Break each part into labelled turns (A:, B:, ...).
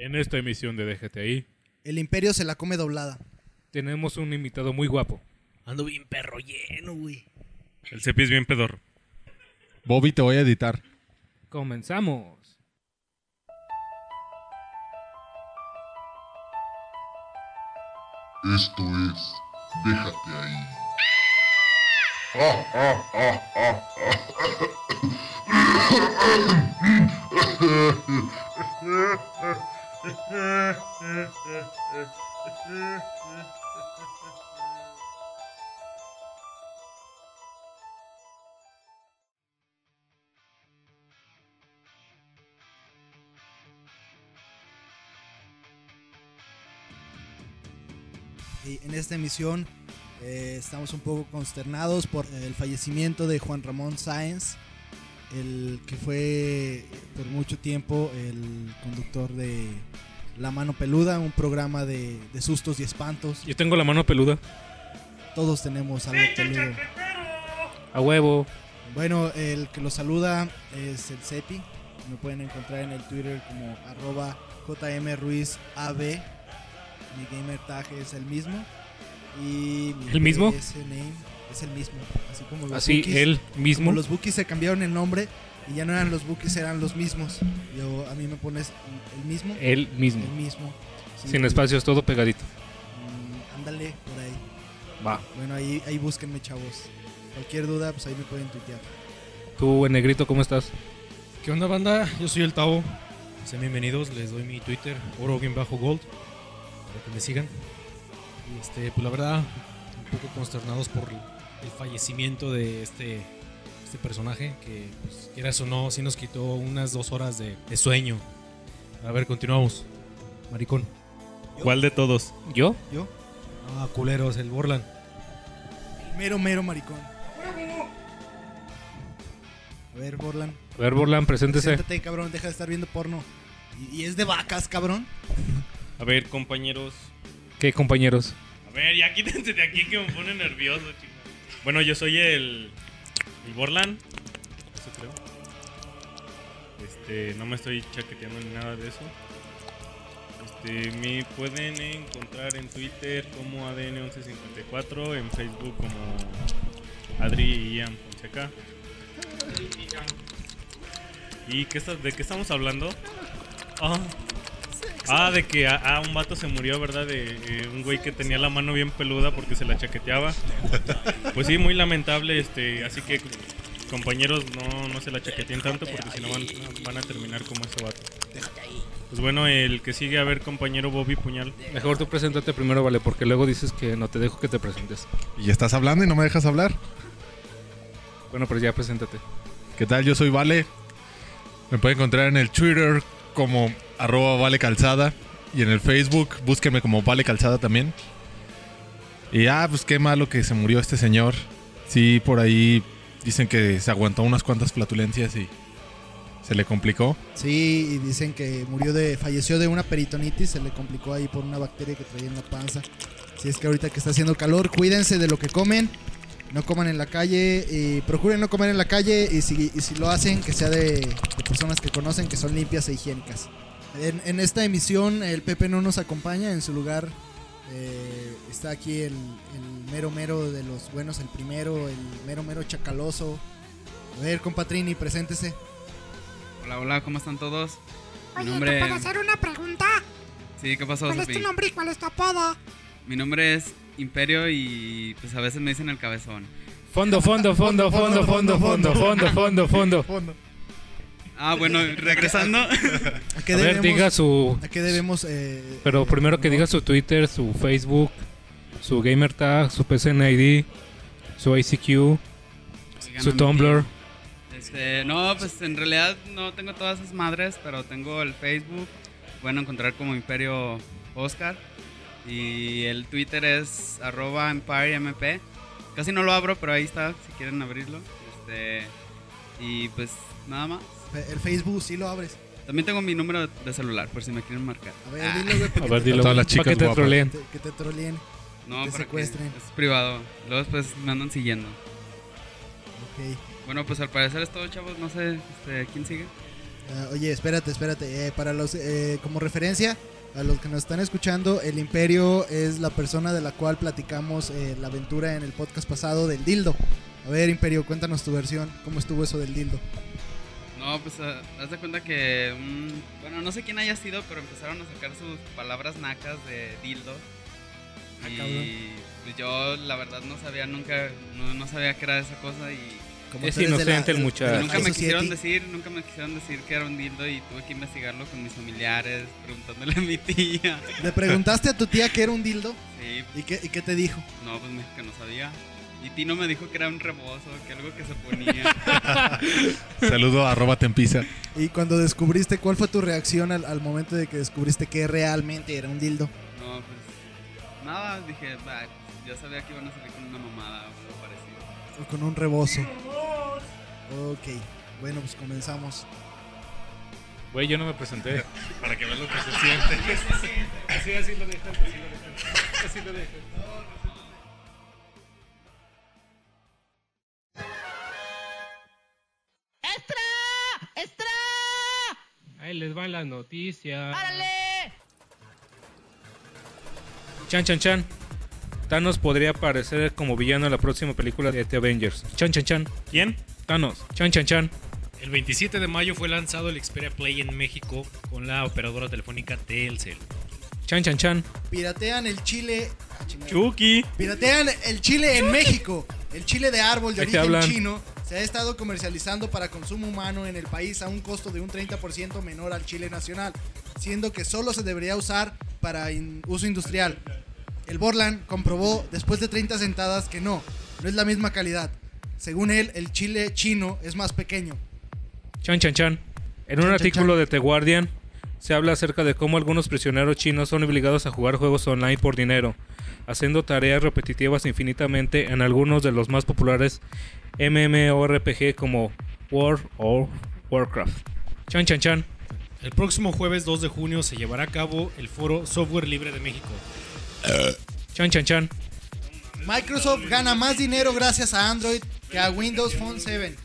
A: En esta emisión de DGTI
B: El imperio se la come doblada.
A: tenemos un invitado muy guapo.
C: Ando bien perro lleno, güey.
D: El cepi es bien pedorro.
E: Bobby, te voy a editar.
A: Comenzamos.
F: Esto es Déjate ahí.
B: Y en esta emisión eh, estamos un poco consternados por el fallecimiento de Juan Ramón Sáenz, el que fue por mucho tiempo el conductor de La Mano Peluda, un programa de, de sustos y espantos.
A: Yo tengo la mano peluda.
B: Todos tenemos algo peludo.
A: A huevo.
B: Bueno, el que los saluda es el Cepi. Me pueden encontrar en el Twitter como arroba jmruizab. Mi gamer tag es el mismo. Y mi
A: ¿El mismo?
B: Es el mismo. Así como los
A: Así,
B: bookies.
A: él mismo.
B: Como los bookies se cambiaron el nombre y ya no eran los bookies, eran los mismos. Yo, a mí me pones el mismo.
A: Él mismo.
B: El mismo. Sí,
A: Sin
B: pues,
A: espacios, todo pegadito.
B: mm, Ándale por ahí.
A: Va.
B: Bueno, ahí, ahí búsquenme, chavos. Cualquier duda, pues ahí me pueden tuitear.
A: Tú, en negrito, ¿cómo estás?
C: ¿Qué onda, banda? Yo soy el Tavo. Sean bienvenidos. Les doy mi Twitter, oro-gold, para que me sigan. Y este, pues la verdad, un poco consternados por el fallecimiento de este, este personaje que, pues, quieras o no, sí nos quitó unas dos horas de, de sueño. A ver, continuamos. Maricón.
D: ¿Cuál de todos?
A: ¿Yo?
B: ¿Yo?
C: Ah, culeros, el Borland.
B: El mero, mero maricón. A ver, Borland.
A: A ver, Borland, preséntese.
B: Siéntate, cabrón, deja de estar viendo porno. Y, y es de vacas, cabrón.
D: A ver, compañeros.
A: ¿Qué, compañeros?
D: A ver, ya quítense de aquí que me pone nervioso, chicos. Bueno, yo soy el. El Borland. Eso creo. Este, no me estoy chaqueteando ni nada de eso. Este, me pueden encontrar en Twitter como ADN1154, en Facebook como Adri Ian Fonseca. ¿Y qué estás- de qué estamos hablando? Ah, Ah, de que ah, ah, un vato se murió, ¿verdad? De eh, un güey que tenía la mano bien peluda porque se la chaqueteaba. Pues sí, muy lamentable, este, así que compañeros no, no se la chaqueteen tanto porque si no van, van a terminar como ese vato. Pues bueno, el que sigue a ver compañero Bobby Puñal.
A: Mejor tú preséntate primero, vale, porque luego dices que no te dejo que te presentes.
E: Y estás hablando y no me dejas hablar.
A: Bueno, pero ya preséntate.
E: ¿Qué tal? Yo soy Vale. Me pueden encontrar en el Twitter como arroba Vale Calzada. Y en el Facebook, búsquenme como Vale Calzada también. Y ah, pues qué malo que se murió este señor. Sí, por ahí dicen que se aguantó unas cuantas flatulencias y se le complicó.
B: Sí, y dicen que murió de. falleció de una peritonitis, se le complicó ahí por una bacteria que traía en la panza. Si es que ahorita que está haciendo calor, cuídense de lo que comen. No coman en la calle y procuren no comer en la calle y si, lo hacen, que sea de personas que conocen que son limpias e higiénicas. En, en esta emisión el Pepe no nos acompaña, en su lugar eh, está aquí el, el mero mero de los buenos, el primero, el mero mero chacaloso. A ver, compatrini, preséntese.
G: Hola, hola, ¿cómo están todos? Mi
H: Oye,
G: nombre
H: ¿te puedo hacer una pregunta?
G: Sí, ¿qué pasó,
H: ¿Cuál es tu nombre y cuál es tu apodo?
G: Mi nombre es Imperio y pues a veces me dicen el cabezón.
A: Fondo, fondo, fondo, fondo, fondo, fondo, fondo, fondo, fondo.
G: Ah, bueno, regresando.
B: ¿A qué
A: A ver, diga su...
B: ¿a qué debemos eh,
A: Pero primero que
B: no?
A: diga su Twitter, su Facebook, su gamer tag, su PCN ID, su ICQ,
G: Oigan,
A: su Tumblr.
G: Este, no, pues en realidad no tengo todas esas madres, pero tengo el Facebook. Pueden encontrar como Imperio Oscar. Y el Twitter es arroba EmpireMP. Casi no lo abro, pero ahí está, si quieren abrirlo. Este, y pues nada más.
B: El Facebook sí lo abres.
G: También tengo mi número de celular, por si me quieren marcar.
B: A ver, dilo, güey, para
A: A
B: que
A: ver,
B: te-
A: dilo.
E: todas las chicas
A: que te troleen.
B: que te troleen.
G: No,
B: te secuestren.
G: Es privado. Luego después me andan siguiendo.
B: Ok.
G: Bueno, pues al parecer es todo, chavos. No sé, este, ¿quién sigue?
B: Ah, oye, espérate, espérate. eh, para los, eh, como referencia, a los que nos están escuchando, el Imperio es la persona de la cual platicamos eh, la aventura en el podcast pasado del dildo. A ver, Imperio, cuéntanos tu versión. ¿Cómo estuvo eso del dildo?
G: No, pues ah, haz de cuenta que. bueno, no sé quién haya sido, pero empezaron a sacar sus palabras nacas de dildo.
B: Ah,
G: y pues yo, la verdad, no sabía nunca. No, no sabía qué era esa cosa. Y
B: Como
A: Es inocente el muchacho.
G: nunca me quisieron decir, nunca me quisieron decir que era un dildo. Y tuve que investigarlo con mis familiares, preguntándole a mi tía.
B: Le preguntaste a tu tía que era un dildo
G: Sí,
B: y qué, y qué te dijo.
G: no, pues me dijo que no sabía. Y Tino me dijo que era un rebozo, que algo que se ponía.
E: Saludo a arroba Tempisa.
B: Y cuando descubriste, ¿cuál fue tu reacción al, al momento de que descubriste que realmente era un dildo?
G: No, pues nada, dije, "Bah, ya sabía que iban a salir con una mamada o algo parecido.
B: O con un rebozo. Ok, bueno, pues comenzamos.
A: Güey, yo no me presenté.
E: Para que veas lo que se siente.
A: Así, así lo dejan, así lo dejan. Así lo dejan. Les van las noticias.
I: ¡Árale!
A: Chan, chan, chan. Thanos podría aparecer como villano en la próxima película de The Avengers. Chan, chan, chan.
D: ¿Quién?
A: Thanos. Chan, chan, chan.
C: El 27 de mayo fue lanzado el Xperia Play en México con la operadora telefónica Telcel.
A: Chan, chan, chan.
B: Piratean el chile. ah.
D: Chucky.
B: Piratean el chile en México. El chile de árbol de
A: Ahí te
B: origen
A: hablan.
B: chino se ha estado comercializando para consumo humano en el país a un costo de un 30% menor al chile nacional, siendo que solo se debería usar para in- uso industrial. El Borland comprobó después de 30 sentadas que no, no es la misma calidad. Según él, el chile chino es más pequeño.
A: Chan, chan, chan. En un
B: Chan, chan,
A: artículo
B: chan.
A: de The Guardian se habla acerca de cómo algunos prisioneros chinos son obligados a jugar juegos online por dinero, haciendo tareas repetitivas infinitamente en algunos de los más populares MMORPG como World of Warcraft. Chan, chan, chan.
C: El próximo jueves 2 de junio se llevará a cabo el foro Software Libre de México.
A: Chan, chan, chan.
B: Microsoft gana más dinero gracias a Android que a Windows Phone 7.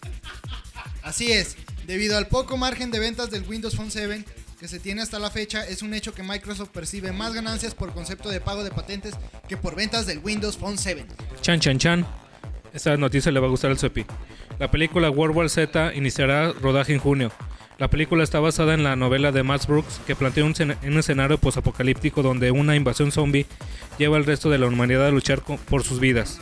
B: Así es, debido al poco margen de ventas del Windows Phone 7 que se tiene hasta la fecha, es un hecho que Microsoft percibe más ganancias por concepto de pago de patentes que por ventas del Windows Phone 7.
A: Chan, chan, chan. Esta noticia le va a gustar al Suepi. La película World War Z iniciará rodaje en junio. La película está basada en la novela de Max Brooks que plantea un, un escenario posapocalíptico donde una invasión zombie lleva al resto de la humanidad a luchar por sus vidas.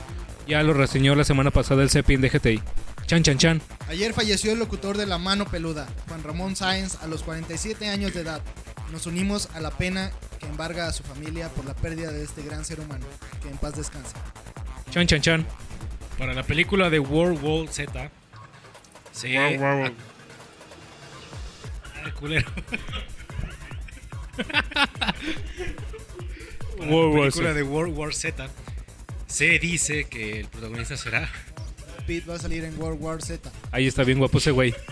A: Ya lo reseñó la semana pasada el Sepin de GTI. Chan, chan, chan.
B: Ayer falleció el locutor de La Mano Peluda, Juan Ramón Sáenz, a los 47 años de edad. Nos unimos a la pena que embarga a su familia por la pérdida de este gran ser humano. Que en paz descanse.
A: Chan, chan, chan.
C: Para la película de World War Z se... Ah, culero. Para
A: World
C: la
A: War
C: película
A: Z.
C: de World War Z se dice que el protagonista será
B: Pete va a salir en World War Z.
A: Ahí está bien guapo ese güey.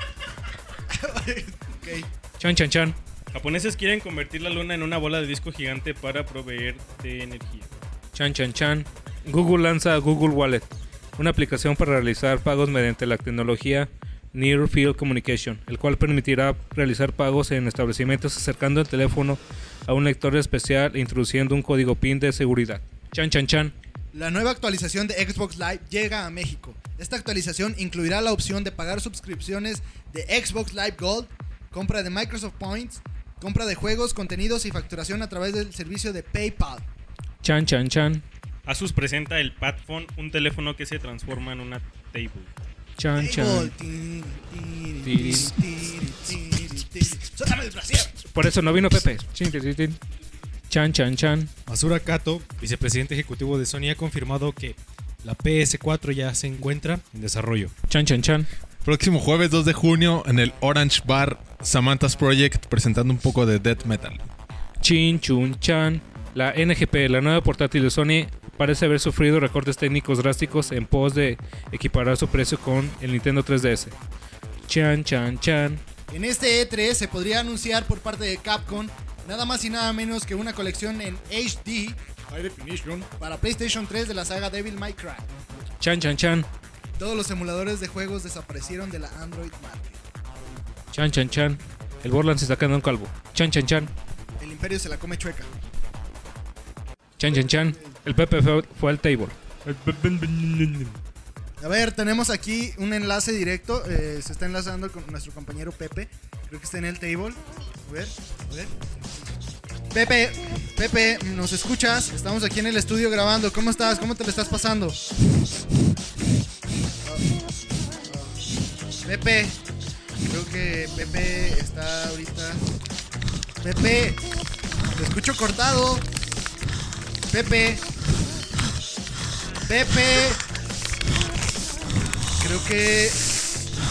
B: Ok.
A: Chan, chan, chan.
D: Japoneses quieren convertir la luna en una bola de disco gigante para proveer de energía.
A: Chan, chan, chan. Google lanza Google Wallet, una aplicación para realizar pagos mediante la tecnología Near Field Communication, el cual permitirá realizar pagos en establecimientos acercando el teléfono a un lector especial e introduciendo un código PIN de seguridad. Chan, chan, chan.
B: La nueva actualización de Xbox Live llega a México. Esta actualización incluirá la opción de pagar suscripciones de Xbox Live Gold, compra de Microsoft Points, compra de juegos, contenidos y facturación a través del servicio de PayPal.
A: Chan, chan, chan.
D: Asus presenta el Padphone, un teléfono que se transforma en una table.
A: Chan, chan. Por eso no vino Pepe. Chan, chan, chan.
C: Masura Kato, vicepresidente ejecutivo de Sony, ha confirmado que la PS4 ya se encuentra en desarrollo.
A: Chan, chan, chan.
E: Próximo jueves 2 de junio en el Orange Bar Samantha's Project presentando un poco de death metal.
A: Chin, chun, chan. La NGP, la nueva portátil de Sony, parece haber sufrido recortes técnicos drásticos en pos de equiparar su precio con el Nintendo 3DS. Chan, chan, chan.
B: En este E3 se podría anunciar por parte de Capcom nada más y nada menos que una colección en HD High Definition para PlayStation 3 de la saga Devil May Cry.
A: Chan, chan, chan.
B: Todos los emuladores de juegos desaparecieron de la Android Market.
A: Chan, chan, chan. El Borland se está quedando en calvo. Chan, chan, chan.
B: El Imperio se la come chueca.
A: Chan, chan, chan. El Pepe fue, fue al table.
B: A ver, tenemos aquí un enlace directo. eh, se está enlazando con nuestro compañero Pepe. Creo que está en el table. A ver, a ver. Pepe, Pepe, ¿nos escuchas? Estamos aquí en el estudio grabando. ¿Cómo estás? ¿Cómo te lo estás pasando? Pepe, creo que Pepe está ahorita. Pepe, te escucho cortado. Pepe, Pepe. Creo que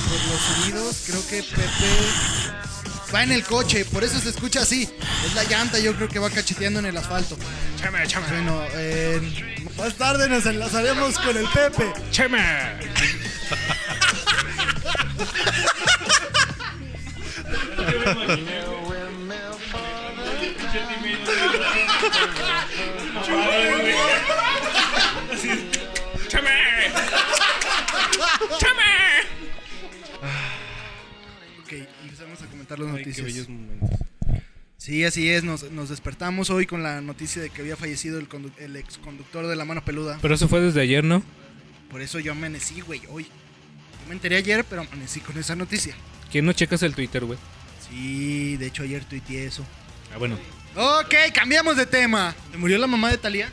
B: por los sonidos, creo que Pepe va en el coche, por eso se escucha así. Es la llanta, yo creo que va cacheteando en el asfalto. Bueno, eh, más tarde nos enlazaremos con el Pepe. Ok, las
D: Ay, qué
B: noticias.
D: bellos momentos.
B: Sí, así es. Nos, nos despertamos hoy con la noticia de que había fallecido el, el ex conductor de la mano peluda.
A: Pero eso fue desde ayer, ¿no?
B: Por eso yo amanecí, güey, hoy. Yo me enteré ayer, pero amanecí con esa noticia.
A: ¿Quién no checas el Twitter, güey?
B: Sí, de hecho ayer tuiteé eso.
A: Ah, bueno.
B: Ok, cambiamos de tema. ¿Se murió la mamá de Talía?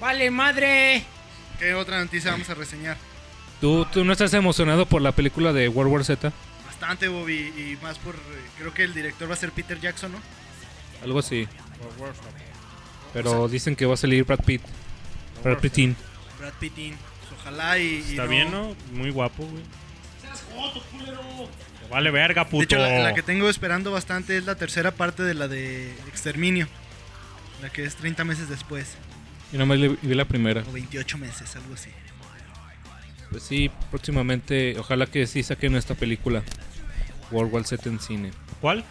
I: Vale, madre.
B: ¿Qué otra noticia vamos a reseñar?
A: ¿Tú, ¿Tú no estás emocionado por la película de World War Z?
B: Bastante, Bobby, y más por... eh, creo que el director va a ser Peter Jackson, ¿no?
A: Algo así. Pero dicen que va a salir Brad Pitt. Brad Pittin.
B: Brad Pittin. Pues ojalá y... y
D: Está bien, ¿no? Muy guapo, güey. Vale, verga, puto.
B: De hecho, la, la que tengo esperando bastante es la tercera parte de la de Exterminio. La que es 30 meses después.
A: Yo nomás le- vi la primera.
B: O 28 meses, algo así.
A: Pues sí, próximamente, ojalá que sí saquen esta película. World War Z en cine.
D: ¿Cuál?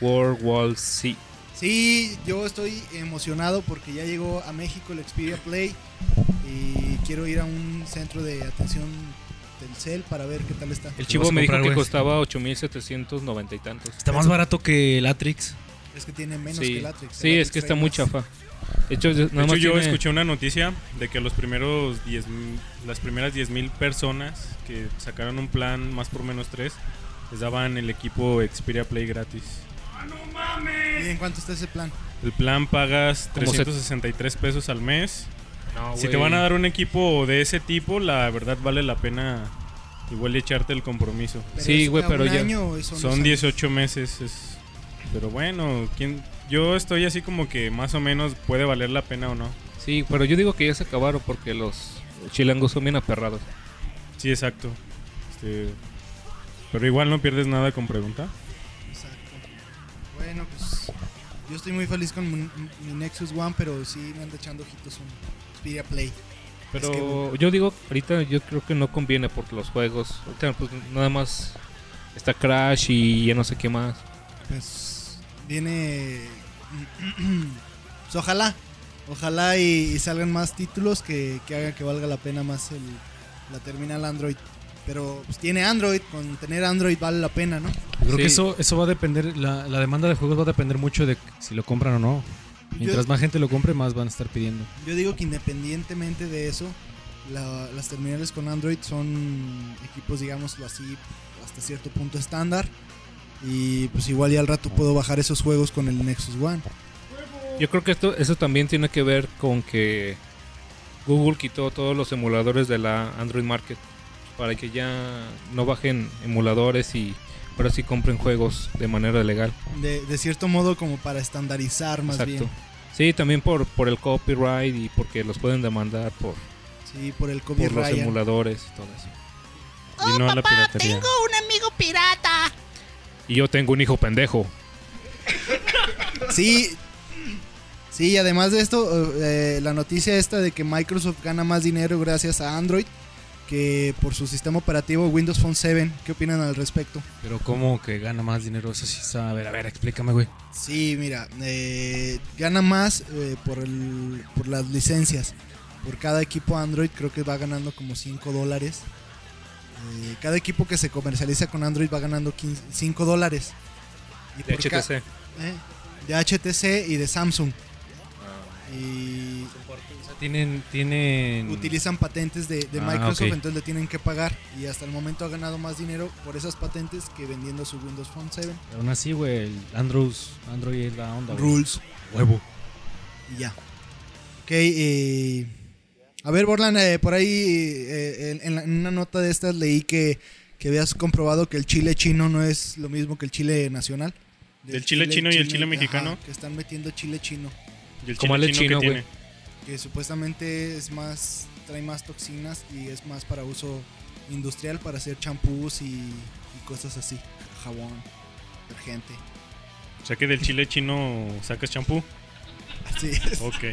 A: World War Z.
B: Sí, yo estoy emocionado porque ya llegó a México el Xperia Play y quiero ir a un centro de atención Telcel para ver qué tal está.
A: El chivo
C: a
A: me dijo que
C: güey?
A: costaba 8790 y tantos.
C: Está más barato que el Atrix.
B: Es que tiene menos
A: Sí,
B: que el Atrix.
A: sí
B: El
A: es que está muy chafa. De hecho,
D: De hecho, yo
A: tiene-
D: escuché una noticia de que los primeros 10, las primeras 10.000 personas que sacaron un plan más por menos 3 les daban el equipo Xperia Play gratis.
B: ¿Y en cuánto está ese plan?
D: El plan pagas
A: ¿Cómo se-
D: 363 pesos al mes.
A: No,
D: Si te van a dar un equipo de ese tipo, la verdad vale la pena igual echarte el compromiso.
B: ¿Pero es
A: Sí, güey, pero ya-
B: son dos
D: Son
B: años?
D: 18 meses. es- Pero bueno, ¿quién... yo estoy así como que más o menos puede valer la pena o no.
A: Sí, pero yo digo que ya se acabaron porque los chilangos son bien aperrados.
D: Sí, exacto. Este, Pero igual no pierdes nada con preguntar.
B: Exacto. Bueno, pues yo estoy muy feliz con mi, mi Nexus One, pero sí me anda echando ojitos un Xperia Play.
A: Pero
B: Es que,
A: yo digo, ahorita yo creo que no conviene porque los juegos, ahorita pues nada más está Crash y ya no sé qué más.
B: pues viene pues ojalá ojalá y, y salgan más títulos que, que hagan que valga la pena más el, la terminal Android pero pues tiene Android con tener Android vale la pena no
C: Yo creo
A: Sí.
C: que eso, eso va a depender, la, la demanda de juegos va a depender mucho de si lo compran o no. Mientras
B: Yo-
C: más gente lo compre, más van a estar pidiendo.
B: yo digo que independientemente de eso la- las terminales con Android son equipos digámoslo así hasta cierto punto estándar y pues igual ya al rato puedo bajar esos juegos con el Nexus One
A: Yo creo que esto eso también tiene que ver con que Google quitó todos los emuladores de la Android Market para que ya no bajen emuladores y ahora sí compren juegos de manera legal.
B: de, de cierto modo como para estandarizar más
A: Exacto.
B: bien
A: Sí, también por, por el copyright y porque los pueden demandar por,
B: sí por el
A: por los emuladores y todo eso.
D: Y no a la piratería.
H: Tengo un amigo pirata.
A: Y yo tengo un hijo pendejo.
B: Sí. Sí, y además de esto, eh, la noticia esta de que Microsoft gana más dinero gracias a Android que por su sistema operativo Windows Phone 7. ¿Qué opinan al respecto?
C: Pero ¿cómo que gana más dinero? Eso sí está... A ver, a ver, explícame, güey.
B: Sí, mira, eh, gana más eh, por, el, por las licencias. Por cada equipo Android creo que va ganando como 5 dólares. Eh, cada equipo que se comercializa con Android va ganando 15 5 dólares. Y
A: De HTC.
B: eh, de HTC y de Samsung. Y
C: O sea, tienen, tienen...
B: utilizan patentes de, de
C: Ah,
B: Microsoft, entonces le tienen que pagar. Y hasta el momento ha ganado más dinero por esas patentes que vendiendo su Windows Phone 7.
C: Pero aún así, güey, el Android, Android es la onda.
B: Rules.
C: Huevo.
B: Y ya. Ok, eh, a ver, Borland, eh, por ahí eh, en, en la- en una nota de estas leí que, que habías comprobado que el chile chino no es lo mismo que el chile nacional.
D: ¿Del chile chino y el chile mexicano?
B: que están metiendo chile chino.
D: ¿Y el chile
A: el
D: chino,
A: chino,
D: que
A: güey.
D: tiene?
B: Que supuestamente es más, trae más toxinas y es más para uso industrial para hacer champús y, y cosas así. Jabón, detergente.
D: O sea que del chile chino sacas champú.
B: Así es.
D: Ok.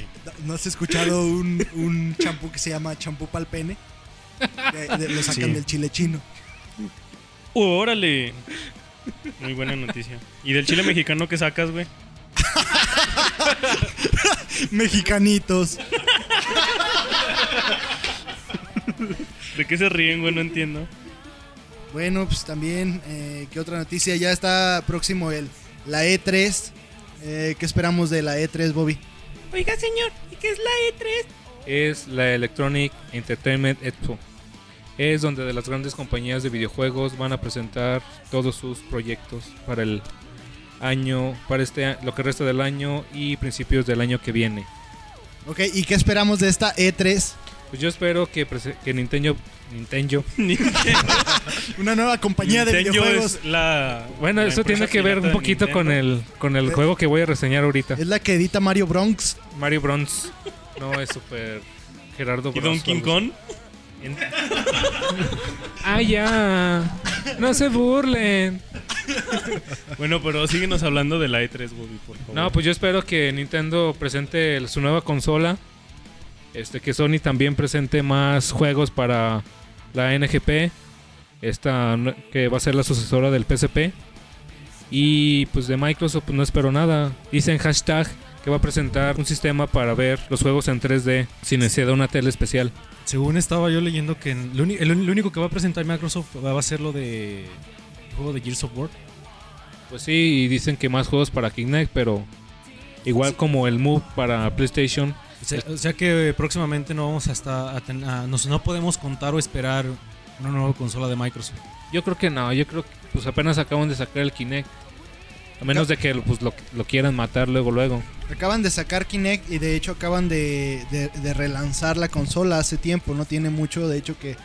B: ¿No has escuchado un, un champú que se llama champú pal pene? De- de- lo sacan
C: Sí.
B: del chile chino.
D: Uh, órale. Muy buena noticia. ¿Y del chile mexicano qué sacas, güey?
B: Mexicanitos.
D: ¿De qué se ríen, güey? No entiendo.
B: Bueno, pues también, eh, ¿qué otra noticia? Ya está próximo el la E3. Eh, ¿Qué esperamos de la E3, Bobby?
I: Oiga, señor, ¿y qué es la E3?
A: Es la Electronic Entertainment Expo. Es donde de las grandes compañías de videojuegos van a presentar todos sus proyectos para el año, para este a- lo que resta del año y principios del año que viene.
B: Ok, ¿y qué esperamos de esta E E3?
A: Pues yo espero que, que Nintendo, Nintendo,
B: Una nueva compañía de
D: Nintendo
B: videojuegos.
D: es la.
A: bueno,
D: la
A: eso tiene que ver un poquito con el con el juego que voy a reseñar ahorita.
B: Es la que edita Mario Bronx.
A: Mario Bronze. No, es super Gerardo
D: ¿Y
A: Bronze.
D: Donkey Kong?
A: Ah, ya. No se burlen.
D: Bueno, pero síguenos hablando de la E3, Bobby, por favor.
A: No, pues yo espero que Nintendo presente su nueva consola. Este, que Sony también presente más juegos para la NGP. Esta que va a ser la sucesora del PSP. Y pues de Microsoft pues, no espero nada. Dicen hashtag que va a presentar un sistema para ver los juegos en 3D sin necesidad de una tele especial.
C: Según estaba yo leyendo que lo, el, único que va a presentar Microsoft va a ser lo de el juego de Gears of War.
A: Pues sí, y dicen que más juegos para Kinect, pero igual como el Move para PlayStation.
C: O sea, o sea que próximamente no vamos hasta a ten- a- nos- no podemos contar o esperar una nueva consola de Microsoft.
A: Yo creo que no, yo creo que pues apenas acaban de sacar el Kinect. A menos de que pues, lo, lo quieran matar luego, luego.
B: Acaban de sacar Kinect y de hecho acaban de, de- de relanzar la consola hace tiempo. No tiene mucho, de hecho, que,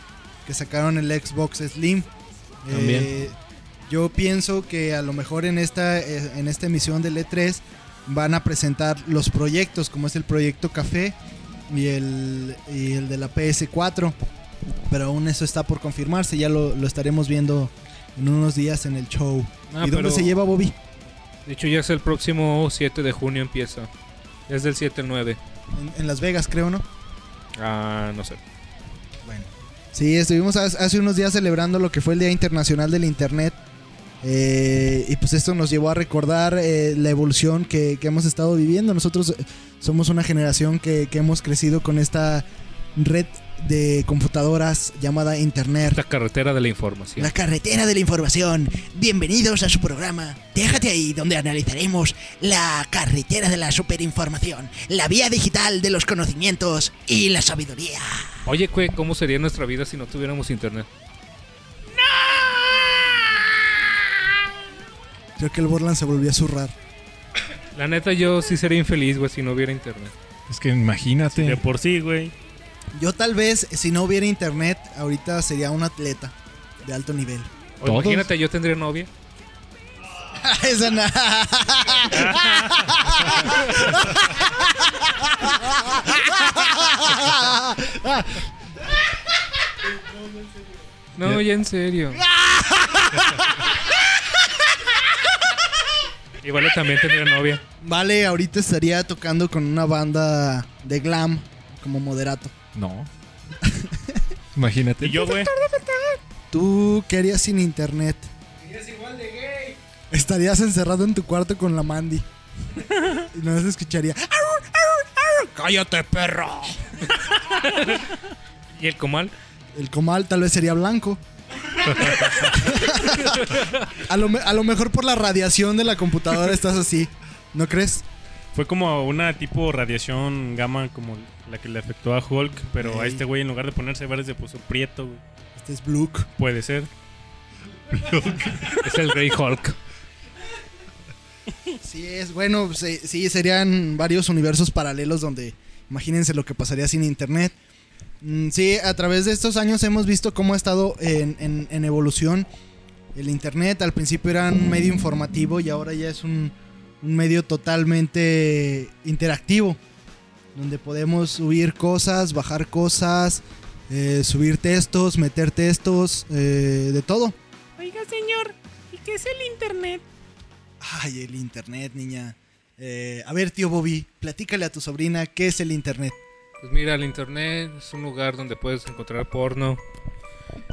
B: que sacaron el Xbox Slim.
A: También.
B: Eh, yo pienso que a lo mejor en esta, eh, en esta emisión del E3 van a presentar los proyectos, como es el proyecto Café y el, y el de la PS4. Pero aún eso está por confirmarse, ya lo, lo estaremos viendo en unos días en el show.
A: Ah,
B: ¿Y dónde se lleva Bobby?
A: De hecho, ya es el próximo 7 de junio empieza. Es del 7 al 9.
B: En, en Las Vegas, creo, ¿no?
A: Ah, no sé.
B: Sí, estuvimos hace hace unos días celebrando lo que fue el Día Internacional del Internet. eh, y pues esto nos llevó a recordar eh, la evolución que, que hemos estado viviendo. Nosotros eh, somos una generación que, que hemos crecido con esta red de computadoras llamada Internet.
A: La carretera de la información.
H: La carretera de la información. Bienvenidos a su programa. Déjate ahí donde analizaremos la carretera de la superinformación, la vía digital de los conocimientos y la sabiduría.
A: Oye, Cue, ¿cómo sería nuestra vida si no tuviéramos internet?
B: Creo que el Borland se volvió a zurrar.
A: La neta, yo sí sería infeliz, güey, si no hubiera internet.
E: Es que imagínate.
D: De por sí, güey.
B: Yo tal vez, si no hubiera Internet, ahorita sería un atleta de alto nivel.
A: Imagínate, yo tendría novia.
B: Esa na-
A: No, ya en serio. Igual también tendría novia.
B: Vale, ahorita estaría tocando con una banda de glam como moderato.
E: No. imagínate.
D: Y yo, güey.
B: ¿Tú qué harías sin internet? igual de gay. Estarías encerrado en tu cuarto con la Mandy. y no se escucharía. ¡Cállate, perro!
A: ¿Y el comal?
B: El comal tal vez sería blanco. A lo, a lo mejor por la radiación de la computadora estás así. ¿No crees?
D: Fue como una tipo radiación gamma como la que le afectó a Hulk, pero a este güey en lugar de ponerse verde se puso prieto. güey.
B: Este es Bluke.
D: Puede ser.
A: Es el Grey Hulk.
B: Sí, es bueno, sí, sí, serían varios universos paralelos donde imagínense lo que pasaría sin internet. Mm, Sí, a través de estos años hemos visto cómo ha estado en, en- en evolución el internet. Al principio era un medio informativo y ahora ya es un, un medio totalmente interactivo, donde podemos subir cosas, bajar cosas, eh, subir textos, meter textos, eh, de todo.
I: Oiga, señor, ¿y qué es el internet?
B: Ay, el internet, niña. Eh, a ver, tío Bobby, platícale a tu sobrina qué es el internet.
A: Pues mira, el internet es un lugar donde puedes encontrar porno,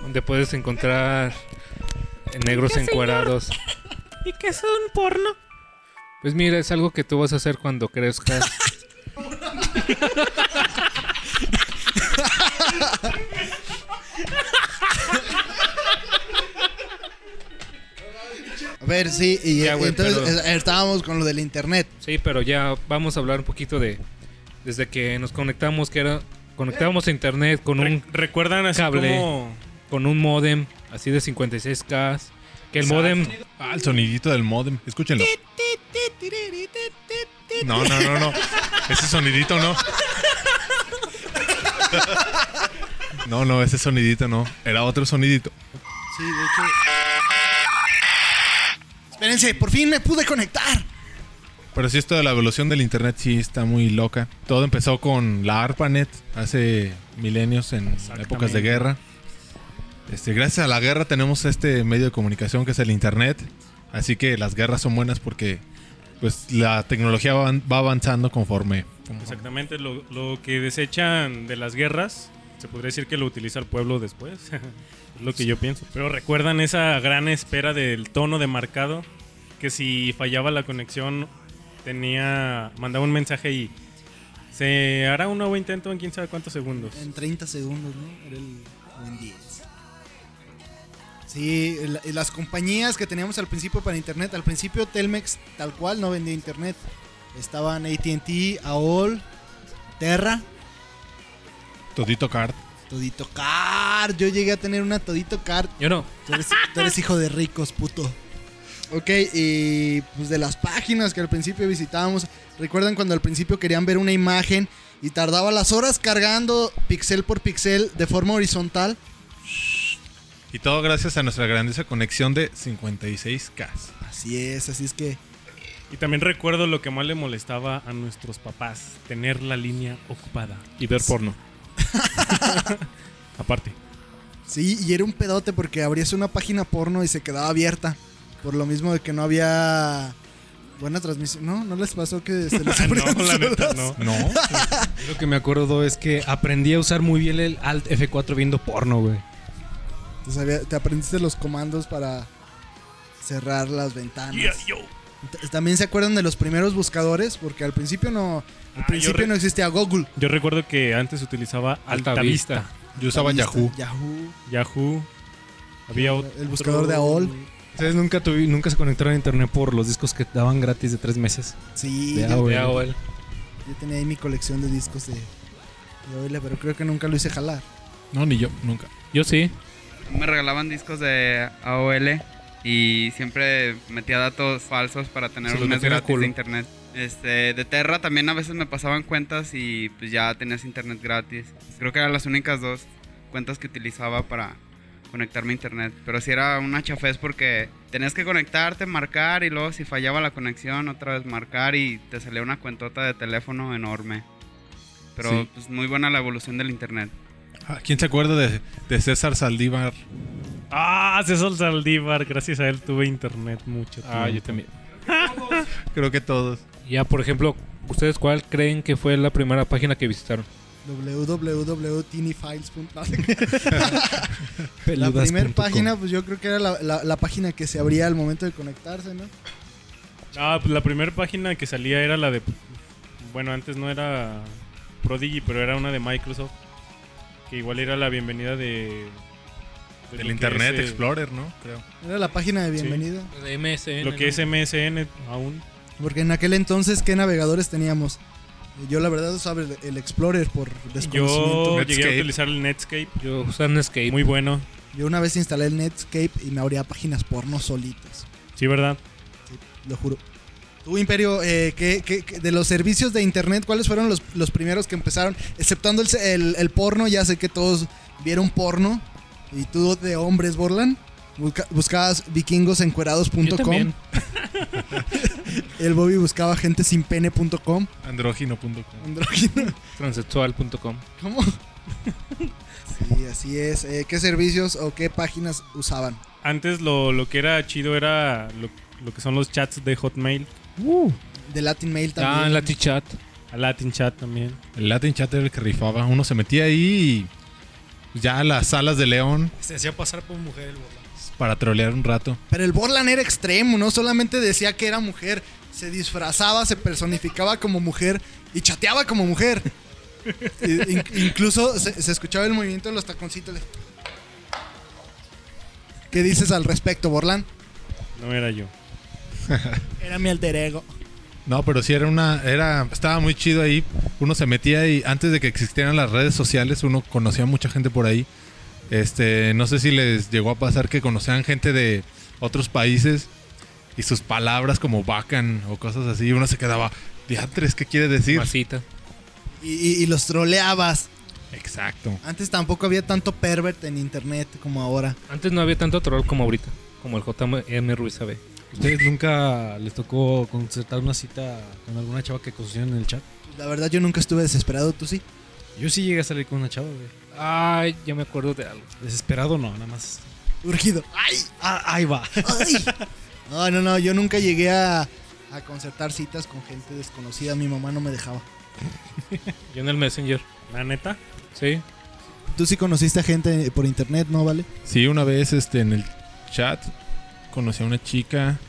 A: donde puedes encontrar negros
I: señor.
A: encuerados.
I: ¿Y qué es un porno?
A: Pues mira, es algo que tú vas a hacer cuando crezcas.
B: A ver, sí, y
A: Ya, güey,
B: entonces eh, estábamos con lo del internet.
A: Sí, pero ya vamos a hablar un poquito de desde que nos conectamos, que era conectábamos a internet con
D: Re-
A: un
D: ¿Recuerdan así
A: cable.
D: como
A: con un modem así de 56k, que el modem
E: Ah, el sonidito del modem. Escúchenlo. No, no, no, no. Ese sonidito no. No, no, ese sonidito no. Era otro sonidito.
B: Sí, de hecho. Espérense, por fin me pude conectar.
E: Pero sí, esto de la evolución del internet sí está muy loca. Todo empezó con la ARPANET hace milenios en épocas de guerra. Este, gracias a la guerra tenemos este medio de comunicación que es el internet. Así que las guerras son buenas porque pues la tecnología va, va avanzando conforme.
D: exactamente lo, lo que desechan de las guerras? Se podría decir que lo utiliza el pueblo después. es lo que yo pienso. Pero recuerdan esa gran espera del tono de marcado que si fallaba la conexión tenía mandaba un mensaje y se hará un nuevo intento en quién sabe cuántos segundos.
B: En 30 segundos, ¿no? Era el. o en 10. Sí, las compañías que teníamos al principio para internet, al principio Telmex tal cual no vendía internet. Estaban ATT, AOL, Terra,
E: Todito card.
B: Todito Card. Yo llegué a tener una Todito Card.
A: yo no.
B: Tú eres, tú eres hijo de ricos, puto. Ok, y pues de las páginas que al principio visitábamos. ¿Recuerdan cuando al principio querían ver una imagen y tardaba las horas cargando pixel por pixel de forma horizontal?
E: Y todo gracias a nuestra grandiosa conexión de 56K.
B: Así es, así es que
D: Y también recuerdo lo que más le molestaba a nuestros papás, tener la línea ocupada.
A: Y ver porno.
D: Aparte.
B: sí, y era un pedote porque abrías una página porno y se quedaba abierta. Por lo mismo de que no había buena transmisión. ¿No? ¿No les pasó que se les abrían
D: no, la neta, no.
E: No.
C: Lo que me acuerdo es que aprendí a usar muy bien el Alt F4 viendo porno, güey.
B: Te, sabía- te aprendiste los comandos para cerrar las ventanas. También se acuerdan de los primeros buscadores, porque al principio no, al
D: Ah,
B: principio no existía Google.
D: Yo recuerdo que antes utilizaba
A: Alta
D: Alta
A: Vista.
D: Vista,
E: Yo usaba Yahoo.
B: Yahoo.
D: Yahoo. Había otro.
B: El buscador de AOL.
C: Ustedes nunca, tuvi- nunca se conectaron a internet por los discos que daban gratis de tres meses.
B: Sí,
C: De
B: yo,
C: AOL.
A: De AOL.
B: yo tenía ahí mi colección de discos de, de AOL, pero creo que nunca lo hice jalar.
E: No, ni yo, nunca.
A: Yo sí.
G: Me regalaban discos de AOL y siempre metía datos falsos para tener un mes gratis
A: culo.
G: de internet. Este, de Terra también a veces me pasaban cuentas y pues ya tenías internet gratis. Creo que eran las únicas dos cuentas que utilizaba para conectarme a internet. Pero si era una chafez porque tenías que conectarte, marcar y luego si fallaba la conexión otra vez marcar y te salía una cuentota de teléfono enorme. Pero
E: Sí.
G: pues muy buena la evolución del internet.
E: Ah, ¿Quién se acuerda de, de César Saldívar?
D: Ah, César Saldívar. Gracias a él tuve internet mucho tiempo.
A: Ah, yo también.
E: Creo que todos.
A: Ya, por ejemplo, ¿ustedes cuál creen que fue la primera página que visitaron?
B: www.tinyfiles.com La primera página, pues yo creo que era la, la- la página que se abría al momento de conectarse, ¿no?
D: Ah, pues la primera página que salía era la de. Bueno, antes no era Prodigy, pero era una de Microsoft. Que igual era la bienvenida de. de
E: Del Internet
D: es,
E: Explorer, ¿no? Creo.
B: Era la página de bienvenida.
A: De MSN.
D: Lo que es MSN aún.
B: Porque en aquel entonces, ¿qué navegadores teníamos? Yo la verdad usaba el, el Explorer por desconocimiento.
D: Yo
E: Netscape.
D: llegué a utilizar el Netscape.
A: Yo usaba Netscape.
D: Muy bueno.
B: Yo una vez instalé el Netscape y me abría páginas porno solitas.
D: Sí, ¿verdad?
B: Lo juro. Tú, Imperio, eh, ¿qué- qué- qué- de los servicios de internet, ¿cuáles fueron los, los primeros que empezaron? Exceptuando el, el- el porno, ya sé que todos vieron porno. Y tú de hombres, Borland, busca- buscabas
A: Yo
B: vikingosencuerados.com.
A: también.
B: El Bobby buscaba gentesinpene.com.
E: Andrógino.com.
B: Andrógino.
A: Transexual.com.
B: ¿Cómo? Sí, así es. Eh, ¿Qué servicios o qué páginas usaban?
D: Antes lo, lo que era chido era lo, lo que son los chats de Hotmail.
B: De Latin Mail también.
A: Ah, en la T-Chat.
D: A Latin Chat también.
E: El Latin Chat era el que rifaba. Uno se metía ahí y ya las salas de León
C: Se hacía pasar por mujer el Borland.
E: para trolear un rato.
B: Pero el Borland era extremo, no solamente decía que era mujer, se disfrazaba, se personificaba como mujer y chateaba como mujer. In- incluso se, se escuchaba el movimiento de los taconcitos. de- ¿Qué dices al respecto, Borland?
D: No era yo.
B: Era mi alter ego.
E: No, pero sí era una, era, estaba muy chido ahí. Uno se metía y antes de que existieran las redes sociales, uno conocía a mucha gente por ahí. Este, no sé si les llegó a pasar que conocían gente de otros países y sus palabras como bacan o cosas así. y Uno se quedaba, diantres, ¿qué quiere decir?
A: Masita.
B: Y, y- y los troleabas.
E: Exacto.
B: Antes tampoco había tanto pervert en internet como ahora.
A: Antes no había tanto troll como ahorita. Como el JM Ruiz AB.
C: ¿Ustedes nunca les tocó concertar una cita con alguna chava que conocieron en el chat?
B: La verdad yo nunca estuve desesperado, tú sí.
C: Yo sí llegué a salir con una chava, güey.
A: Ay, ya me acuerdo de algo.
C: Desesperado no, nada más.
B: Urgido. ¡Ay!
C: Ah, ahí va.
B: ¡Ay! No, no, no, yo nunca llegué a, a concertar citas con gente desconocida. Mi mamá no me dejaba.
A: Yo en el Messenger.
D: ¿La neta?
A: Sí.
B: Tú sí conociste a gente por internet, ¿no, vale?
E: Sí, una vez este, en el chat conocí a una chica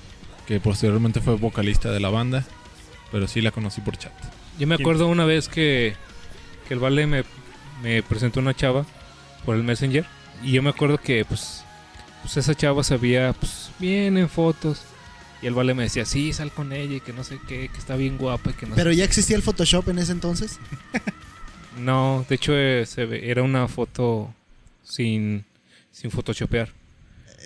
E: que posteriormente fue vocalista de la banda, pero sí la conocí por chat.
A: Yo me acuerdo una vez que, que el Vale me, me presentó una chava por el Messenger. Y yo me acuerdo que, pues, pues esa chava se veía pues, bien en fotos. Y el Vale me decía, sí, sal con ella y que no sé qué, que está bien guapa y que no
B: Pero
A: sé
B: ya existía el Photoshop en ese entonces.
A: No, de hecho eh, se ve- era una foto sin, sin photoshopear.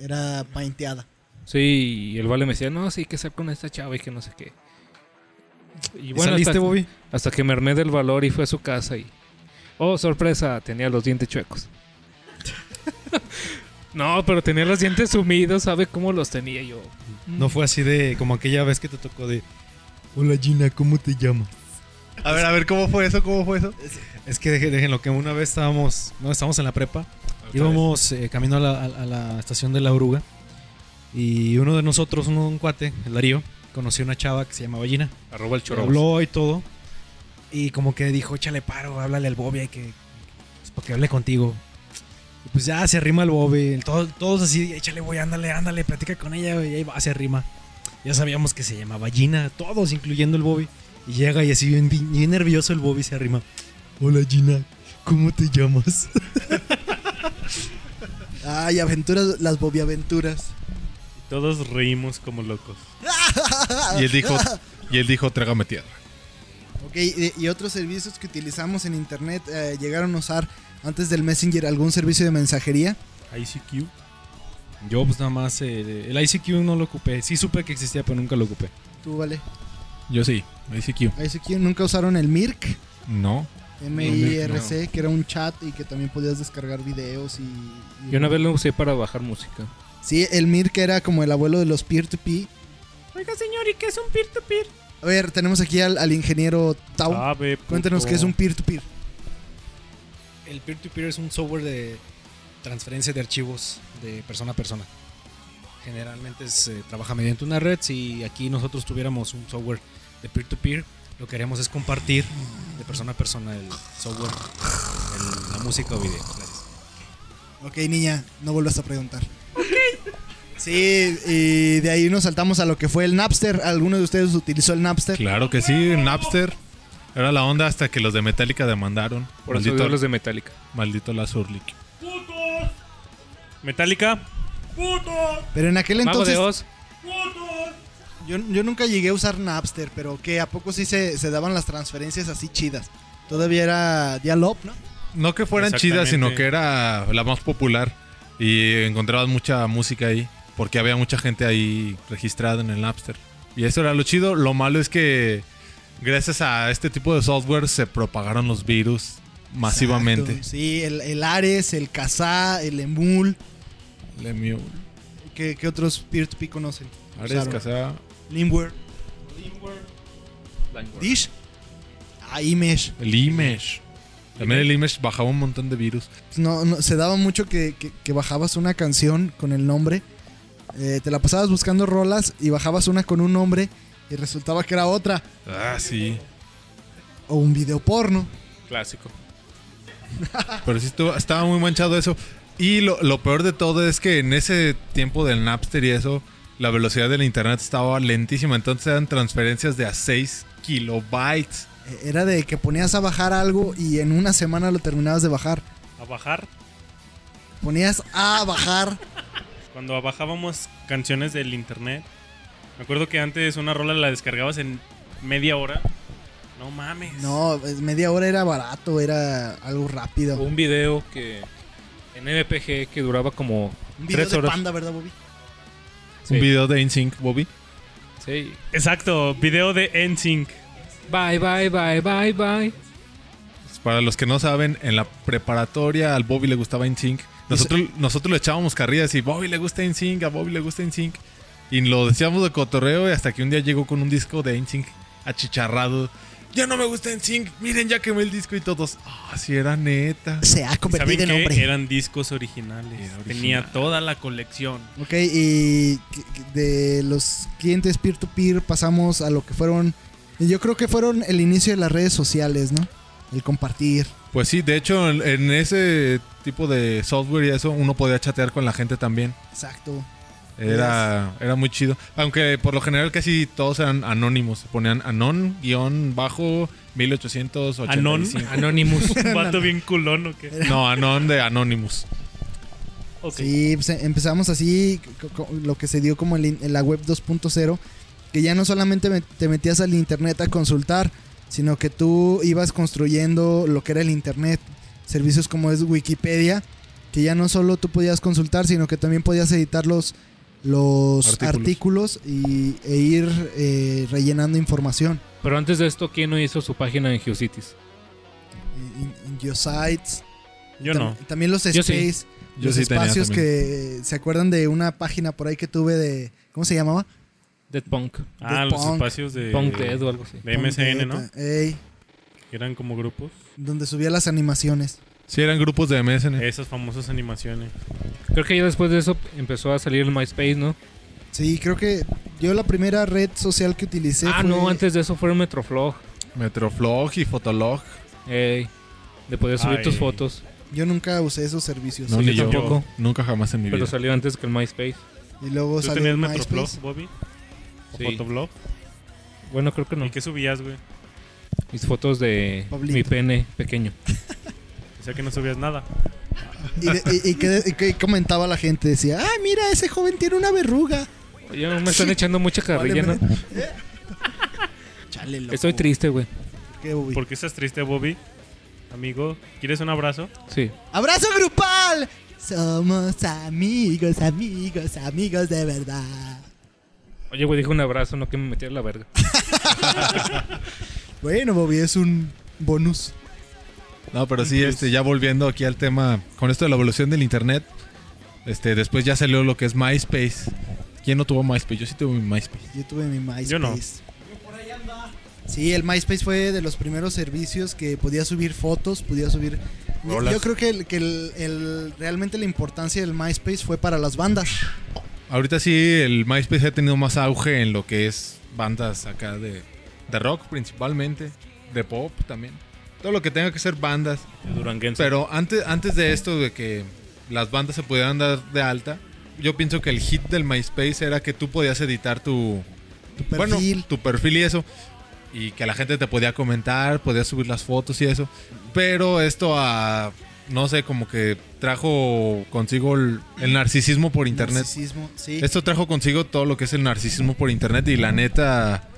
B: Era painteada.
A: Sí, y el Vale me decía, no, sí, que sal con esta chava y que no sé qué. Y
C: ¿Y
A: bueno,
C: saliste,
A: hasta,
C: Bobby?
A: hasta que me armé del valor y fue a su casa y... Oh, sorpresa, tenía los dientes chuecos. no, pero tenía los dientes sumidos, ¿sabe cómo los tenía yo?
C: No fue así de como aquella vez que te tocó de Hola Gina, ¿cómo te llamas?
E: A ver, a ver, ¿cómo fue eso? ¿Cómo fue eso?
C: Es que deje- déjenlo que una vez estábamos, no, estábamos en la prepa, íbamos eh, camino a la, a- la estación de la oruga y uno de nosotros, uno, un cuate, el Darío, conoció una chava que se llamaba Gina.
A: Arroba el
C: Le
A: choro.
C: habló y todo. Y como que dijo, échale paro, háblale al Bobby, hay que, pues, para que hable contigo. Y pues ya se arrima el Bobby, todo- todos así, échale, güey, ándale, ándale, platica con ella, güey, y ahí va, se arrima. Ya sabíamos que se llamaba Gina, todos, incluyendo el Bobby. Y llega y así bien, bien nervioso el Bobby se arrima. Hola Gina, ¿cómo te llamas?
B: Ay, aventuras, las bobiaventuras.
D: Todos reímos como locos.
E: Y él dijo, y él dijo, trágame tierra.
B: Ok, y, y otros servicios que utilizamos en internet eh, llegaron a usar antes del Messenger algún servicio de mensajería.
D: ICQ.
C: Yo pues nada más, eh, el ICQ no lo ocupé. Sí supe que existía, pero nunca lo ocupé.
B: Tú, vale.
E: Yo sí, ICQ.
B: ICQ nunca usaron el MIRC.
E: No.
B: M-I-R-C, que era un chat y que también podías descargar videos y... y-
A: Yo una vez lo usé para bajar música.
B: Sí, el MIRC era como el abuelo de los peer-to-peer.
I: Oiga, señor, ¿y qué es un peer-to-peer?
B: A ver, tenemos aquí al, al ingeniero Tau.
D: Sabe, puto.
B: Cuéntanos qué es un peer-to-peer.
C: El peer-to-peer es un software de transferencia de archivos de persona a persona. Generalmente se trabaja mediante una red. Si aquí nosotros tuviéramos un software de peer-to-peer, lo que haríamos es compartir de persona a persona el software, el- la música o video. Gracias.
B: Ok, niña, no vuelvas a preguntar. Sí, y de ahí nos saltamos a lo que fue el Napster. ¿Alguno de ustedes utilizó el Napster?
E: Claro que sí, Napster. Era la onda hasta que los de Metallica demandaron.
A: Por eso
E: maldito,
A: los de Metallica.
E: maldito Lars Ulrich.
D: Metallica.
B: Pero en aquel
A: Mago
B: entonces
A: de Oz.
B: Yo, yo nunca llegué a usar Napster, pero que a poco sí se, se daban las transferencias así chidas. Todavía era Dial-Up, ¿no?
E: No que fueran chidas, sino que era la más popular. Y encontrabas mucha música ahí. Porque había mucha gente ahí registrada en el Napster. Y eso era lo chido. Lo malo es que gracias a este tipo de software se propagaron los virus masivamente.
B: Exacto. Sí, el, el Ares, el Kazaa, el Emul.
E: Lemur,
B: ¿Qué, qué otros peer-to-peer conocen?
E: Ares. Kazaa.
B: Limware. Dish. Ah, Image.
E: El Image. También el Image bajaba un montón de virus.
B: No, no, se daba mucho que, que- que bajabas una canción con el nombre. eh, te la pasabas buscando rolas y bajabas una con un nombre y resultaba que era otra.
E: Ah, sí.
B: O un video porno.
A: Clásico.
E: Pero sí estuvo- estaba muy manchado eso. Y lo, lo peor de todo es que en ese tiempo del Napster y eso, la velocidad del internet estaba lentísima. Entonces eran transferencias de a 6 kilobytes.
B: Era de que ponías a bajar algo y en una semana lo terminabas de bajar.
D: A bajar.
B: Ponías a bajar.
D: Cuando bajábamos canciones del internet. Me acuerdo que antes una rola la descargabas en media hora. No mames.
B: No, es- media hora era barato, era algo rápido.
A: un video que en MPG que duraba como
B: Un video
A: tres
B: de
A: horas.
B: panda, ¿verdad, Bobby?
A: Sí.
E: Un video de InSync, Bobby.
A: Sí.
D: Exacto, video de NSYNC.
A: Bye, bye, bye, bye, bye.
E: Para los que no saben, en la preparatoria al Bobby le gustaba InSync. Nosotros, nosotros le echábamos carrillas y Bobby le gusta InSync, a Bobby le gusta InSync. Y lo decíamos de cotorreo y hasta que un día llegó con un disco de InSync achicharrado. Ya no me gusta InSync, miren ya quemé el disco y todos. Ah, sí era neta.
B: Se ha
D: ¿Saben
B: convertido en
D: qué?
B: hombre.
D: Eran discos originales.
E: Era
D: Tenía toda la colección.
B: Ok, y de los clientes peer-to-peer pasamos a lo que fueron. Yo creo que fueron el inicio de las redes sociales, ¿no? El compartir.
E: Pues sí, de hecho en, en ese tipo de software y eso uno podía chatear con la gente también.
B: Exacto.
E: Era, era muy chido. Aunque por lo general casi todos eran anónimos. Ponían anon guion bajo 1885.
D: ¿Anon?
A: Anonymous.
D: Un vato bien culón o qué.
E: No, anon de Anonymous.
D: Ok.
B: Sí, pues, eh, empezamos así, lo que se dio como en la web 2.0, que ya no solamente me- te metías al internet a consultar, sino que tú ibas construyendo lo que era el internet, servicios como es Wikipedia, que ya no solo tú podías consultar, sino que también podías editar los, los artículos,
E: Artículos.
B: y, e ir eh, rellenando información.
A: Pero antes de esto, ¿quién no hizo su página en Geocities?
B: In, in Geosites,
D: Yo
B: tam-
D: no.
B: También los
A: Yo sí.
B: space,
E: Yo
B: los
E: sí
B: espacios que se acuerdan de una página por ahí que tuve de ¿cómo se llamaba?
A: Dead Punk.
D: Ah, los
B: punk.
D: espacios de,
A: Punk Dead o algo así.
D: de MSN, ¿no?
B: Ey,
D: eran como grupos.
B: donde subía las animaciones.
E: Sí, eran grupos de MSN.
D: Esas famosas animaciones.
A: Creo que ya después de eso empezó a salir el MySpace, ¿no?
B: Sí, creo que yo la primera red social que utilicé
A: ah,
B: fue-
A: no, antes de eso fue el Metroflog.
E: Metroflog y Fotolog.
A: Ey, de poder subir
D: Ay.
A: tus fotos.
B: yo nunca usé esos servicios.
E: No,
A: Sí,
E: ni
A: yo tampoco.
E: Nunca jamás en mi
A: Pero
E: vida.
A: salió antes que el MySpace.
B: Y luego
D: ¿Tú
B: salió
D: tenías
B: el
D: Metroflog,
B: MySpace.
D: Bobby? ¿O
A: Sí.
D: Fotoblog?
A: Bueno, creo que no.
D: ¿Y qué subías, güey?
A: Mis fotos de
B: Pablito.
A: mi pene pequeño.
D: O sea que no subías nada.
B: Y, de- y- y que, y que comentaba la gente, decía, ah, mira, ese joven tiene una verruga.
A: Oye, me están echando mucha carrilla, ¿no?
B: Chale, loco.
A: Estoy triste, güey.
B: ¿Qué, Bobby?
D: ¿Por qué estás triste, Bobby? Amigo, ¿quieres un abrazo?
A: Sí.
B: ¡Abrazo grupal! Somos amigos, amigos, amigos de verdad.
A: Oye, güey, dije un abrazo, no que me metiera la verga.
B: Bueno, Bobby, es un bonus.
E: No, pero sí, este, ya volviendo aquí al tema, con esto de la evolución del internet, este, después ya salió lo que es MySpace. ¿Quién no tuvo MySpace? Yo sí tuve mi MySpace.
B: Yo tuve mi MySpace.
D: Yo no.
B: Sí, el MySpace fue de los primeros servicios que podía subir fotos, podía subir... Yo,
E: Rolas.
B: yo creo que, el, que el- el- realmente la importancia del MySpace fue para las bandas.
E: Ahorita sí, el MySpace ha tenido más auge en lo que es bandas acá de, de rock principalmente, de pop también. Todo lo que tenga que ser bandas. Pero antes, antes de esto, de que las bandas se pudieran dar de alta, yo pienso que el hit del MySpace era que tú podías editar tu,
B: Tu
E: bueno,
B: perfil.
E: tu perfil y eso. Y que la gente te podía comentar, podías subir las fotos y eso. Pero esto a no sé, como que trajo consigo el, el narcisismo por internet.
B: Narcisismo, sí.
E: Esto trajo consigo todo lo que es el narcisismo por internet y la neta,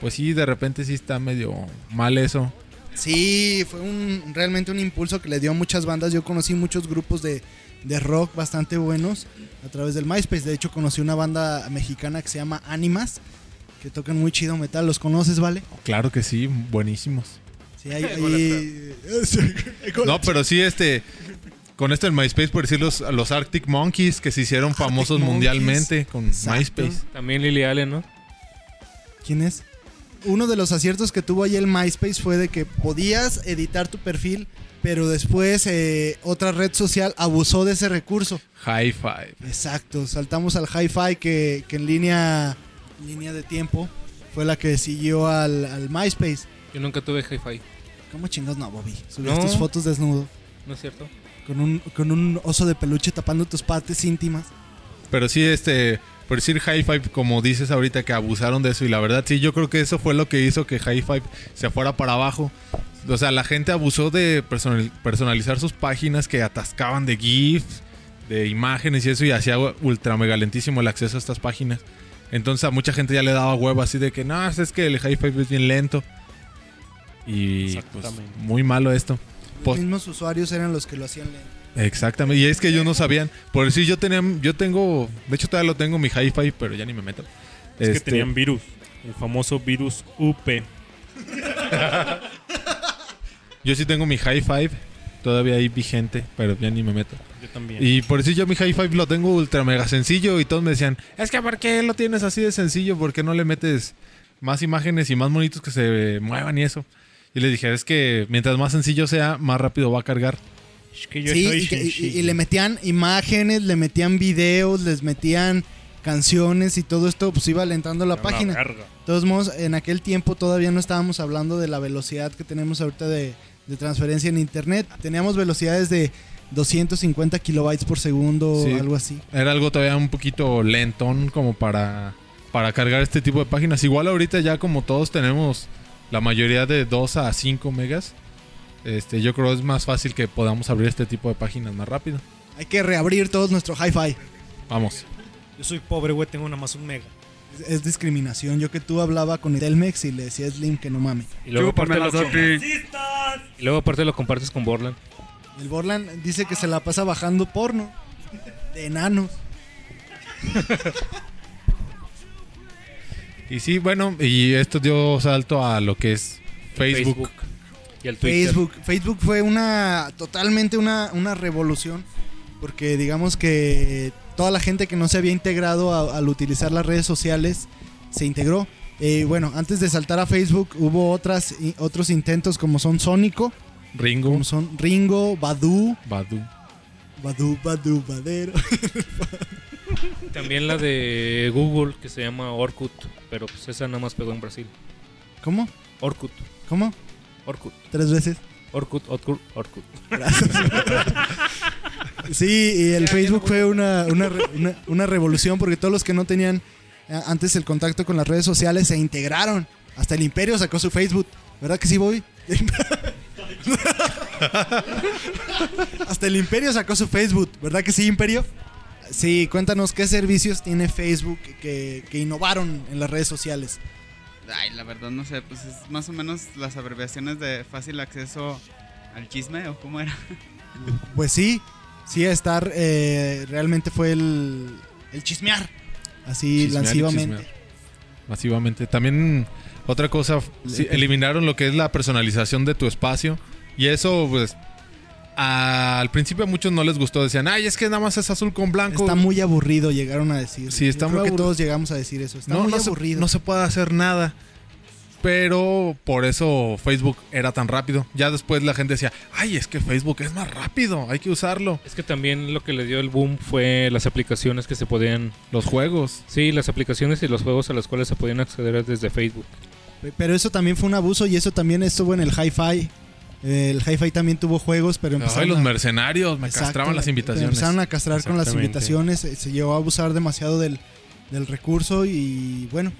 E: pues sí, de repente sí está medio mal eso.
B: Sí, fue un, realmente un impulso que le dio a muchas bandas. Yo conocí muchos grupos de, de rock bastante buenos a través del MySpace. De hecho, conocí una banda mexicana que se llama Animas, que tocan muy chido metal. ¿Los conoces, vale?
E: Claro que sí, buenísimos.
B: Sí, hay, hay-
E: No, pero sí, este. Con esto en MySpace, por decir los, los Arctic Monkeys que se hicieron
B: Arctic
E: famosos
B: Monkeys,
E: mundialmente con
B: exacto.
E: MySpace.
A: También Lily Allen, ¿no?
B: ¿Quién es? Uno de los aciertos que tuvo ahí el MySpace fue de que podías editar tu perfil, pero después eh, otra red social abusó de ese recurso.
E: High Five.
B: Exacto, saltamos al hi-fi que, que en línea, línea de tiempo fue la que siguió al, al MySpace.
A: Yo nunca tuve hi-fi.
B: ¿Cómo chingados no, Bobby? Subías
A: No.
B: tus fotos desnudo
A: ¿No es cierto?
B: con un, con un oso de peluche tapando tus partes íntimas.
E: Pero sí, este. Por decir High Five, como dices ahorita, que abusaron de eso. Y la verdad, sí, yo creo que eso fue lo que hizo que High Five se fuera para abajo. O sea, la gente abusó de personal- personalizar sus páginas que atascaban de GIFs, de imágenes y eso, y hacía ultra mega lentísimo el acceso a estas páginas. Entonces a mucha gente ya le daba huevo así de que no, es que el High Five es bien lento. Y pues muy malo esto.
B: Los
E: Pues-
B: mismos usuarios eran los que lo hacían lento.
E: Exactamente. Y es que ellos no sabían. Por decir, yo tenía, yo tengo, de hecho todavía lo tengo mi hi-fi, pero ya ni me meto.
D: Es que
E: Este,
D: tenían virus. El famoso virus UP.
E: Yo sí tengo mi hi-fi, todavía ahí vigente, pero ya ni me meto.
D: Yo también.
E: Y por decir, yo mi hi-fi lo tengo ultra mega sencillo y todos me decían, es que ¿por qué lo tienes así de sencillo? ¿Por qué no le metes más imágenes y más monitos que se muevan y eso? Y les dije, es que mientras más sencillo sea, más rápido va a cargar.
D: Es que yo
B: Sí,
D: soy
B: y, que- y-
D: sencillo.
B: y le metían imágenes, le metían videos, les metían canciones y todo esto pues iba alentando la página. De todos modos, en aquel tiempo todavía no estábamos hablando de la velocidad que tenemos ahorita de, de transferencia en internet. Teníamos velocidades de 250 kilobytes por segundo,
E: Sí.
B: algo así.
E: Era algo todavía un poquito lentón como para, para cargar este tipo de páginas. Igual ahorita ya como todos tenemos la mayoría de 2 a 5 megas, este, yo creo es más fácil que podamos abrir este tipo de páginas más rápido.
B: Hay que reabrir todos nuestro hi-fi.
E: Vamos.
C: Yo soy pobre, güey, tengo nada más un mega.
B: Es, es discriminación. Yo que tú hablaba con el Telmex y le decía a Slim que no mame.
A: Y luego, aparte lo, y luego aparte lo compartes con Borland.
B: El Borland dice que se la pasa bajando porno de enanos.
E: Y sí, bueno, y esto dio salto a lo que es Facebook.
A: Y el Twitter.
B: Facebook. Facebook fue una totalmente una, una revolución porque digamos que toda la gente que no se había integrado a- al utilizar las redes sociales se integró. Eh, bueno, antes de saltar a Facebook hubo otras otros intentos como son Sónico,
E: Ringo,
B: como son Ringo, Badu,
E: Badu.
B: Badu, Badu, Badero.
A: También la de Google que se llama Orkut. Pero pues esa nada más pegó en Brasil.
B: ¿Cómo?
A: Orkut.
B: ¿Cómo?
A: Orkut.
B: Tres veces.
A: Orkut. Orkut. Orkut.
B: Sí, y el Facebook fue una, una- una revolución porque todos los que no tenían eh, antes el contacto con las redes sociales se integraron. Hasta el Imperio sacó su Facebook. ¿Verdad que sí, voy? Hasta el Imperio sacó su Facebook. ¿Verdad que sí, Imperio? Sí, cuéntanos qué servicios tiene Facebook que, que innovaron en las redes sociales.
G: Ay, la verdad no sé, pues es más o menos las abreviaciones de fácil acceso al chisme o cómo era.
B: Pues sí, sí, estar eh, realmente fue el, el chismear. Así
E: Chismear chismear. Masivamente. También otra cosa, sí, eliminaron lo que es la personalización de tu espacio. Y eso, pues, a- al principio a muchos no les gustó. Decían, ay, es que nada más es azul con blanco.
B: Está muy aburrido, llegaron a decir.
E: Sí, está
B: Yo
E: muy
B: creo que
E: aburrido.
B: todos llegamos a decir eso. Está
E: no,
B: muy
E: no se,
B: aburrido.
E: no se puede hacer nada. Pero por eso Facebook era tan rápido. Ya después la gente decía, ay, es que Facebook es más rápido, hay que usarlo.
A: Es que también lo que le dio el boom fue las aplicaciones que se podían.
E: Los juegos.
A: Sí, las aplicaciones y los juegos a los cuales se podían acceder desde Facebook.
B: Pero eso también fue un abuso y eso también estuvo en el hi-fi. El hi-fi también tuvo juegos, pero
E: Ay,
B: empezaron
E: los
B: a-
E: mercenarios me
B: Exacto,
E: castraban las invitaciones.
B: Empezaron a castrar con las invitaciones. eh, Se llegó a abusar demasiado del, del recurso y bueno,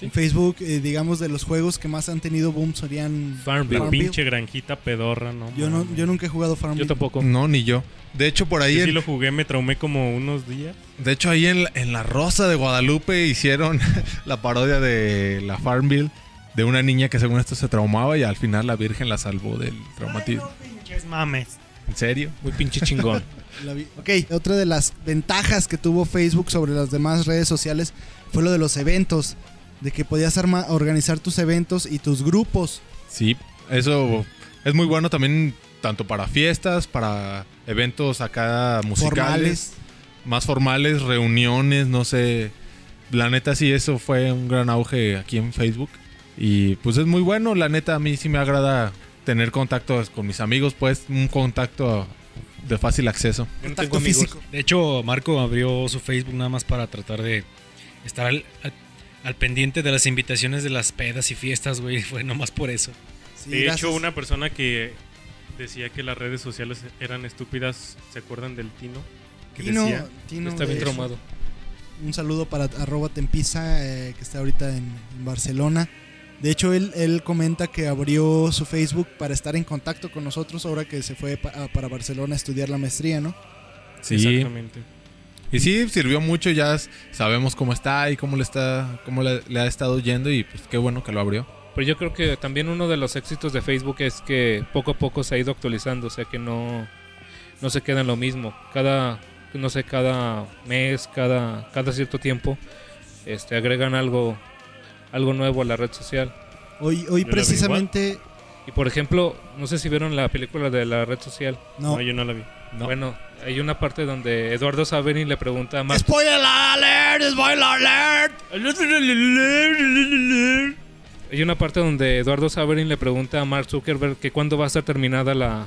B: En Facebook, eh, digamos, de los juegos que más han tenido boom serían
A: Farmville.
D: La
B: Farmville.
D: pinche granjita pedorra, ¿no?
B: Yo, no, yo nunca he jugado Farmville.
A: Yo tampoco.
E: No, ni yo. De hecho, por ahí
D: Yo sí lo jugué, me traumé como unos días.
E: De hecho, ahí en, en la Rosa de Guadalupe hicieron la parodia de la Farmville de una niña que según esto se traumaba y al final la Virgen la salvó del traumatismo.
D: Pinches mames.
E: ¿En serio?
A: Muy pinche chingón.
B: La vi- Ok, otra de las ventajas que tuvo Facebook sobre las demás redes sociales fue lo de los eventos. De que podías arma- organizar tus eventos y tus grupos.
E: Sí, eso es muy bueno también tanto para fiestas, para eventos acá musicales,
B: Formales.
E: más formales, reuniones, no sé. La neta sí, eso fue un gran auge aquí en Facebook. Y pues es muy bueno, la neta a mí sí me agrada tener contactos con mis amigos, pues un contacto de fácil acceso.
A: No
B: Contacto
A: tengo amigos.
C: De hecho, Marco abrió su Facebook nada más para tratar de estar al, al- al pendiente de las invitaciones de las pedas y fiestas, güey. Fue nomás por eso.
B: Sí,
D: de
B: gracias.
D: hecho, una persona que decía que las redes sociales eran estúpidas, ¿se acuerdan del Tino? Que
B: Tino,
D: decía,
B: Tino,
A: Está bien traumado.
B: Un saludo para arroba Tempisa, eh, que está ahorita en, en Barcelona. De hecho, él, él comenta que abrió su Facebook para estar en contacto con nosotros ahora que se fue pa- para Barcelona a estudiar la maestría, ¿no?
E: Sí.
D: Exactamente.
E: Y sí, sirvió mucho, ya sabemos cómo está y cómo le está, cómo le, le ha estado yendo y pues qué bueno que lo abrió.
A: Pero yo creo que también uno de los éxitos de Facebook es que poco a poco se ha ido actualizando, o sea que no, no se queda en lo mismo. Cada, no sé, cada mes, cada, cada cierto tiempo, este, agregan algo, algo nuevo a la red social.
B: Hoy, hoy
D: Yo
B: precisamente...
A: Y por ejemplo, no sé si vieron la película de la red social.
B: No.
D: No, yo no la vi.
A: Bueno, hay una parte donde Eduardo Saverin le pregunta a Mark,
B: ¡Spoiler alert! ¡Spoiler alert!
A: hay una parte donde Eduardo Saverin le pregunta a Mark Zuckerberg que cuándo va a estar terminada la,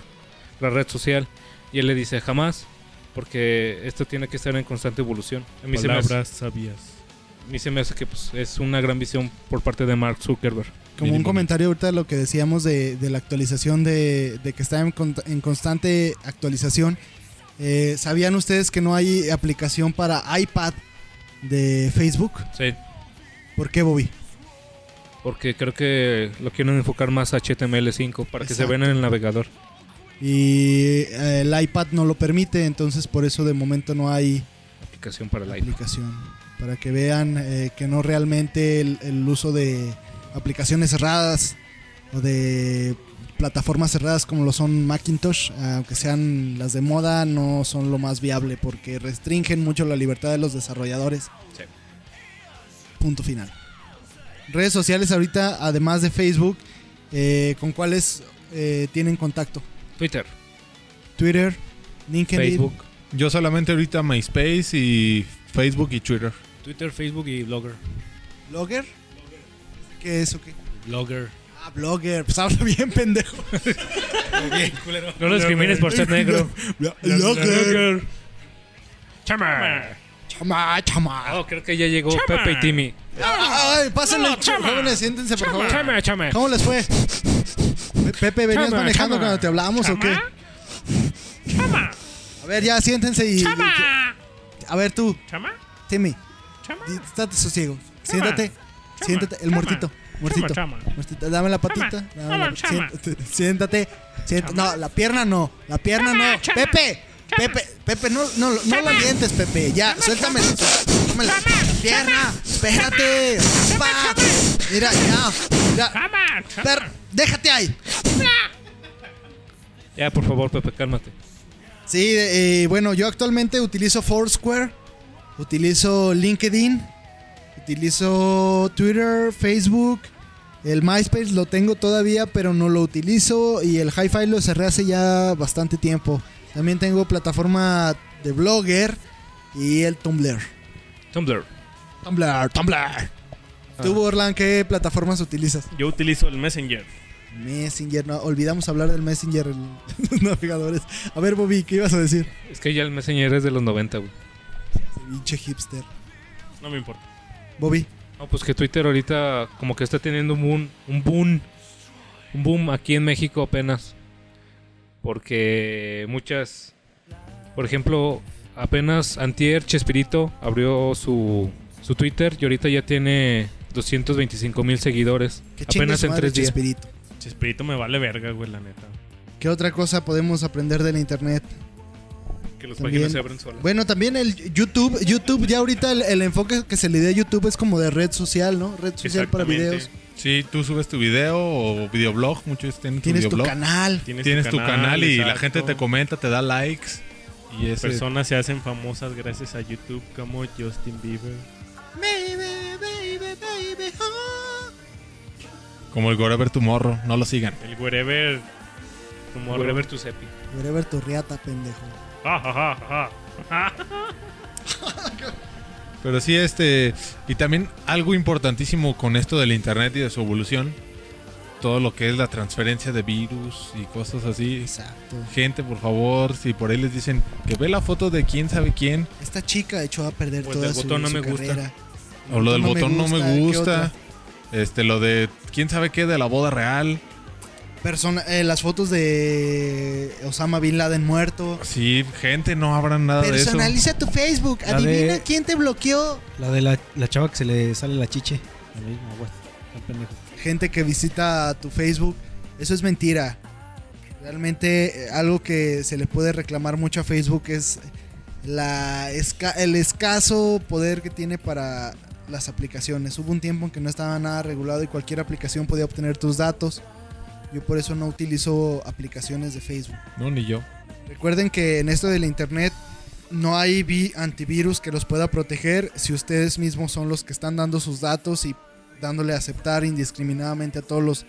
A: la red social y él le dice jamás porque esto tiene que estar en constante evolución. A mí se me hace,
D: Palabras sabias.
A: Mí se me hace que pues, es una gran visión por parte de Mark Zuckerberg.
B: Como un comentario ahorita de lo que decíamos de, de la actualización, de, de que está en, con- en constante actualización. Eh, ¿Sabían ustedes que no hay aplicación para iPad de Facebook?
A: Sí,
B: ¿Por qué, Bobby?
A: porque creo que lo quieren enfocar más a HTML5 para que se vean en el navegador.
B: Y eh, el iPad no lo permite, entonces por eso de momento no hay
A: Aplicación para el iPad.
B: Para que vean eh, que no realmente el, el uso de aplicaciones cerradas o de plataformas cerradas como lo son Macintosh, aunque sean las de moda, no son lo más viable porque restringen mucho la libertad de los desarrolladores.
A: Sí.
B: Punto final. Redes sociales ahorita, además de Facebook, eh, ¿con cuáles eh, tienen contacto?
A: Twitter,
B: Twitter, LinkedIn,
A: Facebook,
E: Yo solamente ahorita MySpace y Facebook y Twitter.
C: Twitter, Facebook y Blogger.
B: Blogger. ¿Qué es o qué?
C: Blogger.
B: Ah, blogger. Pues habla bien, pendejo.
A: No lo discrimines por ser negro.
B: Blogger.
A: Chama.
B: Chama, chama.
A: Oh, creo que ya llegó Pepe y Timmy.
B: Ay, pásenle, jóvenes, siéntense, por favor.
A: Chama, chama.
B: ¿Cómo les fue? Pe- Pepe, ¿venías
A: Chama,
B: manejando
A: chama.
B: cuando te hablamos o qué? A ver, ya, siéntense y... A ver, tú,
I: ¿Chama?
B: Timmy,
I: ¿Chama?
B: estate sosiego. Siéntate, siéntate, el muertito, muertito.
I: Chama, chama.
B: Muertito, Dame la patita.
I: Chama,
B: dame la-
I: chama, chama.
B: siéntate, siéntate, siéntate. No, la pierna no, la pierna
I: Chama,
B: no.
I: chama,
B: Pepe,
I: chama.
B: Pepe, Pepe, no, no, no la
I: Chama.
B: alientes, Pepe. Ya, suéltame. Suéltame la
I: Chama,
B: pierna. Espérate. Pa. Mira, ya.
I: Chama, chama.
B: Per- déjate ahí.
A: Ya, por favor, Pepe, cálmate.
B: Sí, eh, bueno, yo actualmente utilizo Foursquare, utilizo LinkedIn, utilizo Twitter, Facebook, el MySpace lo tengo todavía, pero no lo utilizo y el Hi-Fi lo cerré hace ya bastante tiempo. También tengo plataforma de Blogger y el Tumblr.
A: Tumblr.
B: Tumblr, Tumblr. ¿Tú, Borland, qué plataformas utilizas?
D: Yo utilizo el Messenger.
B: Messenger, no, olvidamos hablar del Messenger en los navegadores. A ver, Bobby, ¿qué ibas a decir?
A: Es que ya el Messenger es de los 90, güey.
B: Pinche hipster.
D: No me importa.
B: Bobby.
A: No, pues que Twitter ahorita como que está teniendo un boom, un boom, un boom aquí en México apenas. Porque muchas, por ejemplo, apenas Antier Chespirito abrió su, su Twitter y ahorita ya tiene 225 mil seguidores.
B: Que chingue
A: Apenas en tres días.
B: Chespirito.
D: Chespirito me vale verga, güey, la neta.
B: ¿Qué otra cosa podemos aprender del internet?
A: Que las páginas se abren solas.
B: Bueno, también el YouTube, YouTube ya ahorita el, el enfoque que se le dio a YouTube es como de red social, ¿no? Red social para videos.
E: Sí, tú subes tu video o videoblog, muchos tienen tu
B: Tienes tu
E: videoblog.
B: canal.
D: Tienes,
E: Tienes tu canal y la gente te comenta, te da likes. Y ese,
D: Personas se hacen famosas gracias a YouTube como Justin Bieber.
E: como el Wherever Tomorrow, no lo sigan.
D: El wherever. Como
A: Wherever tu cepi.
B: Wherever tu riata, pendejo.
E: Pero sí, este. Y también algo importantísimo con esto del internet y de su evolución. Todo lo que es la transferencia de virus y cosas así.
B: Exacto.
E: Gente, por favor, si por ahí les dicen que ve la foto de quién sabe quién.
B: Esta chica echó a perder
A: Pues
B: toda
A: del
B: su,
A: botón no
B: su
A: me gusta.
B: carrera.
E: O lo del botón no me
B: ¿qué
E: gusta. Este, lo de quién sabe qué de la boda real.
B: Persona, eh, las fotos de Osama Bin Laden muerto.
E: Sí, gente, no abran nada de eso.
B: Personaliza tu Facebook.
C: La
B: Adivina
C: de-
B: quién te bloqueó.
C: La de la, la chava que se le sale la chiche. Pendejo.
B: Gente que visita tu Facebook. Eso es mentira. Realmente eh, algo que se le puede reclamar mucho a Facebook es la esca- el escaso poder que tiene para las aplicaciones. Hubo un tiempo en que no estaba nada regulado y cualquier aplicación podía obtener tus datos. Yo por eso no utilizo aplicaciones de Facebook.
E: No, ni yo.
B: Recuerden que en esto del internet no hay vi- antivirus que los pueda proteger si ustedes mismos son los que están dando sus datos y dándole a aceptar indiscriminadamente a todos los,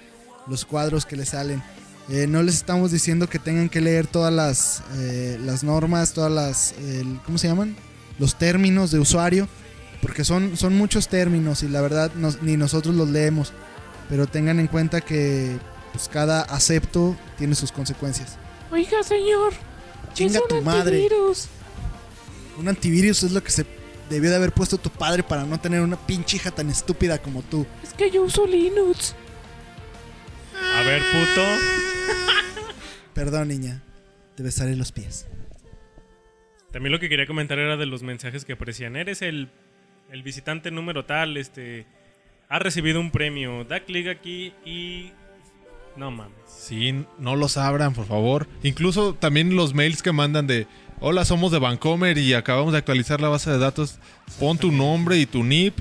B: los cuadros que les salen. Eh, no les estamos diciendo que tengan que leer todas las, eh, las normas, todas las, el- ¿cómo se llaman? Los términos de usuario, porque son, son muchos términos y la verdad nos- ni nosotros los leemos. Pero tengan en cuenta que pues, cada acepto tiene sus consecuencias.
I: Oiga, señor.
B: Chinga tu madre.
I: antivirus.
B: Un antivirus es lo que se debió de haber puesto tu padre para no tener una pinche hija tan estúpida como tú.
I: Es que yo uso Linux.
D: A ver, puto.
B: Perdón, niña. Te besaré los pies.
D: También lo que quería comentar era de los mensajes que aparecían. Eres el, el visitante número tal, este. Ha recibido un premio. Da clic aquí y. No mames.
E: Sí, no los abran, por favor. Incluso también los mails que mandan de Hola, somos de Vancomer y acabamos de actualizar la base de datos. Pon tu nombre y tu NIP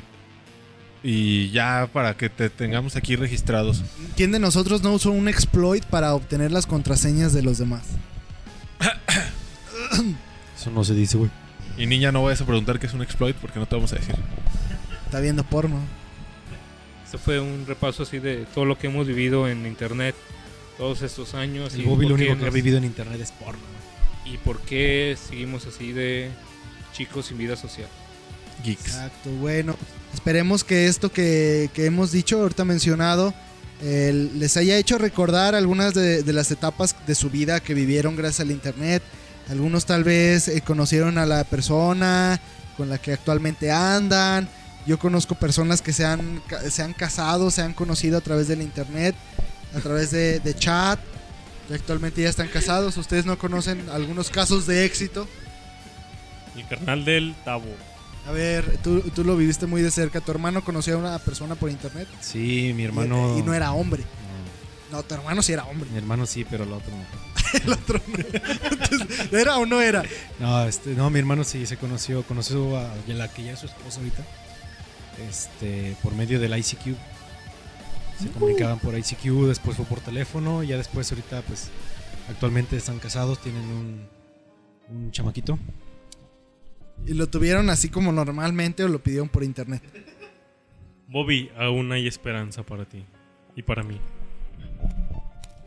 E: y ya para que te tengamos aquí registrados.
B: ¿Quién de nosotros no usó un exploit para obtener las contraseñas de los demás?
C: Eso no se dice, güey.
E: Y niña, no vayas a preguntar qué es un exploit porque no te vamos a decir.
B: Está viendo porno.
A: Este fue un repaso así de todo lo que hemos vivido en internet todos estos años.
C: El
A: y
C: Bobby lo único que ha
A: nos-
C: vivido en internet es porno.
A: Y por qué seguimos así de chicos sin vida social.
E: Geeks.
B: Exacto, bueno. Esperemos que esto que, que hemos dicho, ahorita mencionado, eh, les haya hecho recordar algunas de, de las etapas de su vida que vivieron gracias al internet. Algunos tal vez eh, conocieron a la persona con la que actualmente andan. Yo conozco personas que se han, se han casado, se han conocido a través del internet, a través de, de chat. Y actualmente ya están casados. Ustedes no conocen algunos casos de éxito.
D: El carnal del Tabo.
B: A ver, tú, tú lo viviste muy de cerca. ¿Tu hermano conocía a una persona por internet?
C: Sí, mi
B: Y-
C: hermano.
B: Y, no era hombre.
C: No,
B: No, tu hermano sí era hombre.
C: mi hermano sí, pero el otro no.
B: El otro no. Entonces, ¿Era o no era?
C: No, este, no, mi hermano sí se conoció, conoció a la que ya es su esposa ahorita. Este, por medio del ICQ. Se comunicaban por ICQ, después fue por teléfono, y ya después ahorita pues actualmente están casados, tienen un, un chamaquito.
B: ¿Y lo tuvieron así como normalmente o lo pidieron por internet?
D: Bobby, aún hay esperanza para ti. Y para mí.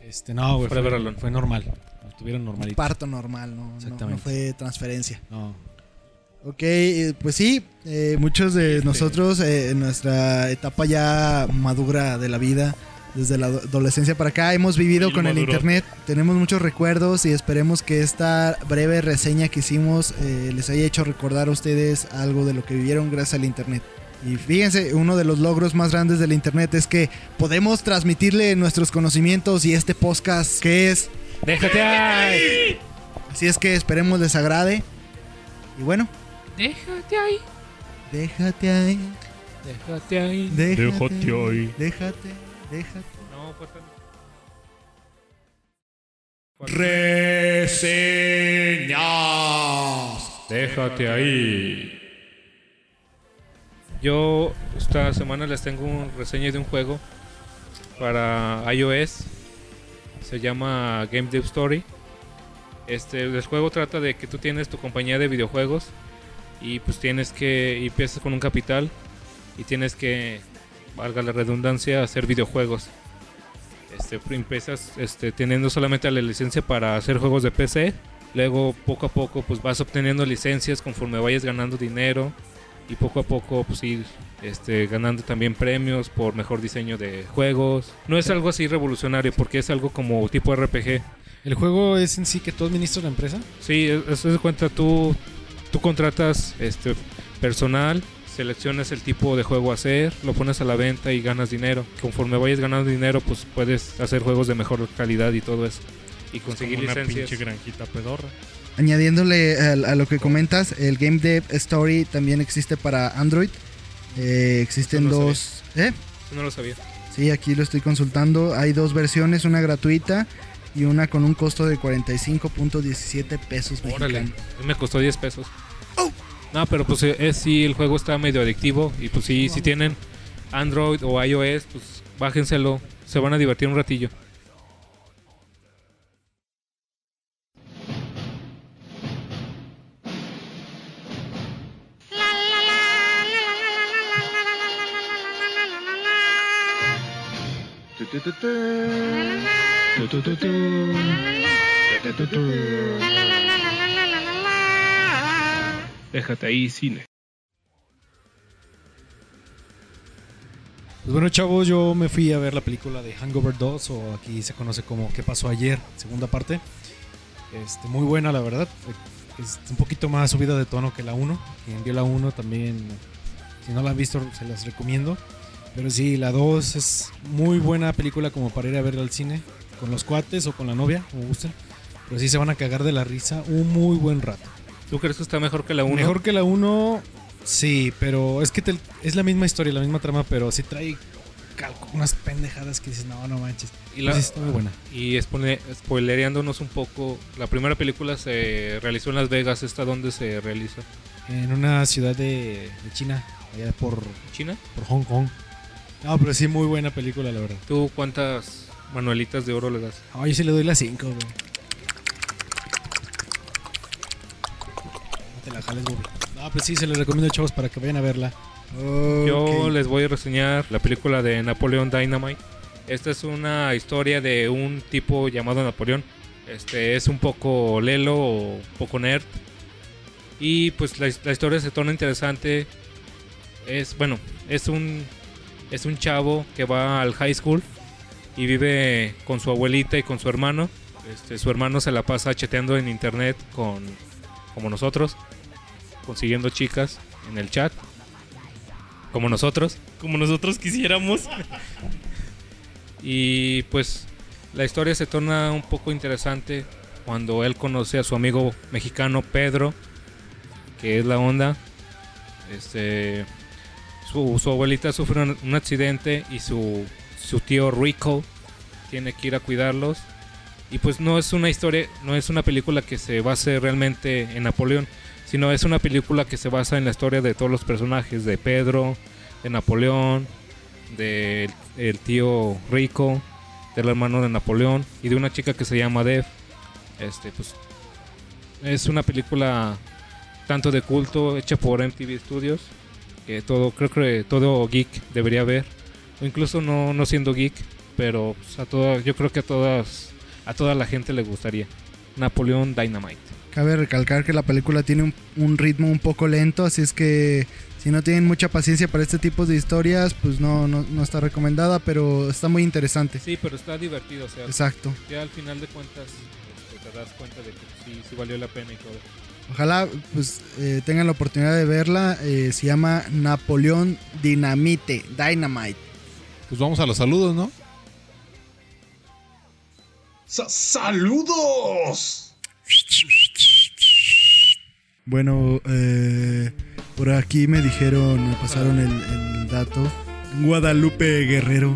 C: Este, no, güey, fue, normal. Lo tuvieron
B: Un
C: normalito.
B: parto normal, no, no, no fue transferencia.
C: No.
B: Ok, eh, pues sí, eh, muchos de nosotros eh, en nuestra etapa ya madura de la vida, desde la ado- adolescencia para acá, hemos vivido con el internet, tenemos muchos recuerdos y esperemos que esta breve reseña que hicimos eh, les haya hecho recordar a ustedes algo de lo que vivieron gracias al internet. Y fíjense, uno de los logros más grandes del internet es que podemos transmitirle nuestros conocimientos y este podcast que es
A: ¡Déjate ahí!
B: Así es que esperemos les agrade. Y bueno,
I: Déjate ahí.
B: déjate ahí.
A: Déjate ahí.
B: Déjate,
D: Déjate ahí.
B: déjate, déjate.
A: No, fue tan- Déjate ahí. Yo esta semana les tengo un reseña de un juego para iOS. Se llama Game Dev Story. Este, el juego trata de que tú tienes tu compañía de videojuegos y pues tienes que y empiezas con un capital y tienes que, valga la redundancia, hacer videojuegos. Este, empiezas este, teniendo solamente la licencia para hacer juegos de PC. Luego, poco a poco, pues vas obteniendo licencias conforme vayas ganando dinero. Y poco a poco, pues ir este, ganando también premios por mejor diseño de juegos. No es algo así revolucionario, porque es algo como tipo RPG.
C: ¿El juego es en sí que tú administras la empresa?
A: Sí, eso de cuenta, tú, tú contratas este, personal, seleccionas el tipo de juego a hacer, lo pones a la venta y ganas dinero. Conforme vayas ganando dinero, pues puedes hacer juegos de mejor calidad y todo eso. Y conseguir
D: Como una
A: licencias.
D: pinche granjita pedorra.
B: Añadiéndole a, a lo que comentas, el Game Dev Story también existe para Android. Eh, existen
A: Eso no
B: dos. ¿Eh?
A: Eso no lo sabía.
B: Sí, aquí lo estoy consultando. Hay dos versiones, una gratuita y una con un costo de 45.17 pesos
A: Órale,
B: mexicanos.
A: me costó 10 pesos. No, pero pues eh, es sí, el juego está medio adictivo. Y pues sí, si tienen Android o iOS, pues bájenselo. Se van a divertir un ratillo. Déjate ahí, cine.
C: Pues bueno, chavos, yo me fui a ver la película de Hangover 2, o aquí se conoce como ¿Qué pasó ayer? Segunda parte. Este, muy buena, la verdad. Es un poquito más subida de tono que la 1. Quien vio la 1 también, si no la han visto, se las recomiendo. Pero sí, la 2 es muy buena película como para ir a verla al cine, con los cuates o con la novia, como gusten. Pero sí se van a cagar de la risa un muy buen rato.
A: ¿Tú crees que está mejor que la 1?
C: Mejor que la 1, sí, pero es que te- es la misma historia, la misma trama, pero sí trae calco, unas pendejadas que dices, no, no manches.
A: Y, la-
C: Pues está muy buena.
A: y spoilereándonos un poco, la primera película se realizó en Las Vegas. ¿Esta dónde se realiza?
C: En una ciudad de, de China, allá por,
A: ¿China?
C: por Hong Kong. No, pero sí, muy buena película, la verdad.
A: ¿Tú cuántas manuelitas de oro le das?
C: No, yo sí le doy las 5, güey. Jales, güey. No, pues sí, se les recomiendo, chavos, para que vayan a verla.
A: Yo les voy a reseñar la película de Napoleón Dynamite. Esta es una historia de un tipo llamado Napoleón. Este es un poco lelo o un poco nerd. Y pues la, la historia se torna interesante. Es bueno, es un es un chavo que va al high school y vive con su abuelita y con su hermano. Este, su hermano se la pasa chateando en internet con como nosotros, consiguiendo chicas en el chat, como nosotros.
D: Como nosotros quisiéramos.
A: Y pues la historia se torna un poco interesante cuando él conoce a su amigo mexicano Pedro, que es la onda. Este, su, su abuelita sufre un, un accidente y su, su tío Rico tiene que ir a cuidarlos. Y pues no es una historia, no es una película que se base realmente en Napoleón, sino es una película que se basa en la historia de todos los personajes, de Pedro, de Napoleón, del el tío Rico, del hermano de Napoleón y de una chica que se llama Dev. Este, pues es una película tanto de culto hecha por MTV Studios que todo creo que todo geek debería ver o incluso no, no siendo geek, pero pues, a toda, yo creo que a todas a toda la gente le gustaría. Napoleón Dynamite.
B: Cabe recalcar que la película tiene un, un ritmo un poco lento, así es que si no tienen mucha paciencia para este tipo de historias, pues no, no, no está recomendada, pero está muy interesante.
A: Sí, pero está divertido, o sea,
B: Exacto.
A: ya al final de cuentas este, te das cuenta de que sí, sí valió la pena y todo.
B: Ojalá pues eh, tengan la oportunidad de verla. eh, se llama Napoleón Dinamite, Dynamite.
E: Pues vamos a los saludos, ¿no?
F: ¡Saludos!
B: Bueno, eh, Por aquí me dijeron, me pasaron el, dato. Guadalupe Guerrero,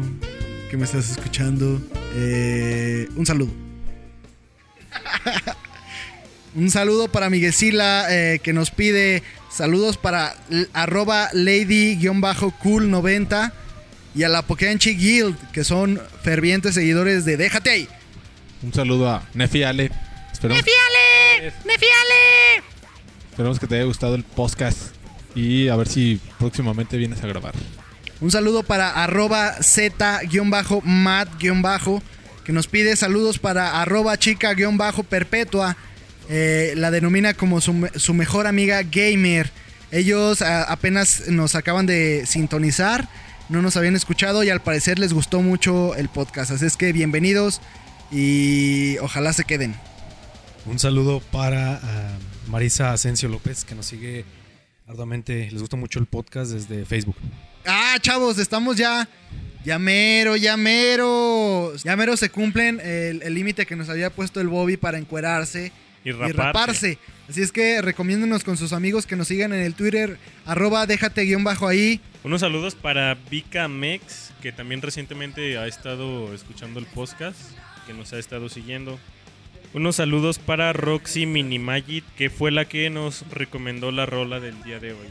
B: que me estás escuchando. Eh, un saludo. un saludo para Miguel eh, que nos pide saludos para arroba lady-cool90 y a la Pokéanchi Guild, que son fervientes seguidores de Déjate ahí.
E: Un saludo a Nefi Ale. Esperemos,
I: ¡Nefiale! ¡Nefiale!
E: esperemos que te haya gustado el podcast. Y a ver si próximamente vienes a grabar.
B: Un saludo para arroba z-mat- que nos pide saludos para arroba chica-perpetua. Eh, la denomina como su, me- su mejor amiga gamer. Ellos a- apenas nos acaban de sintonizar, no nos habían escuchado y al parecer les gustó mucho el podcast. Así es que bienvenidos y ojalá se queden.
C: Un saludo para ah, Marisa Asensio López, que nos sigue arduamente. Les gusta mucho el podcast desde Facebook.
B: Ah, chavos, estamos ya. Ya mero, ya mero. Ya mero se cumplen el límite que nos había puesto el Bobby para encuerarse
D: Y
B: y
D: raparse.
B: raparse. Así es que recomiéndonos con sus amigos que nos sigan en el Twitter, arroba déjate guion bajo ahí.
D: Unos saludos para Vika Mex, que también recientemente ha estado escuchando el podcast, que nos ha estado siguiendo. Unos saludos para Roxy Minimagit, que fue la que nos recomendó la rola del día de hoy.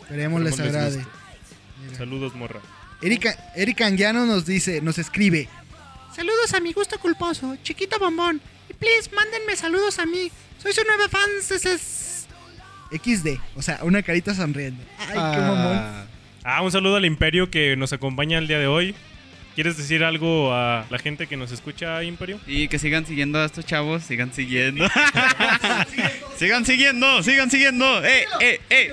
B: Esperemos les agrade.
D: Saludos, morra.
B: Erika, Erika Anguiano nos dice, nos escribe.
H: Saludos a mi gusto culposo, chiquito bombón. Y please, mándenme saludos a mí. Soy su nueva fan.
B: XD, o sea, una carita sonriendo. Ay, qué mamón.
D: Ah, un saludo al Imperio que nos acompaña el día de hoy. ¿Quieres decir algo a la gente que nos escucha, Imperio?
G: Y que sigan siguiendo a estos chavos, sigan siguiendo. sigan siguiendo, sigan siguiendo. Eh, eh, eh.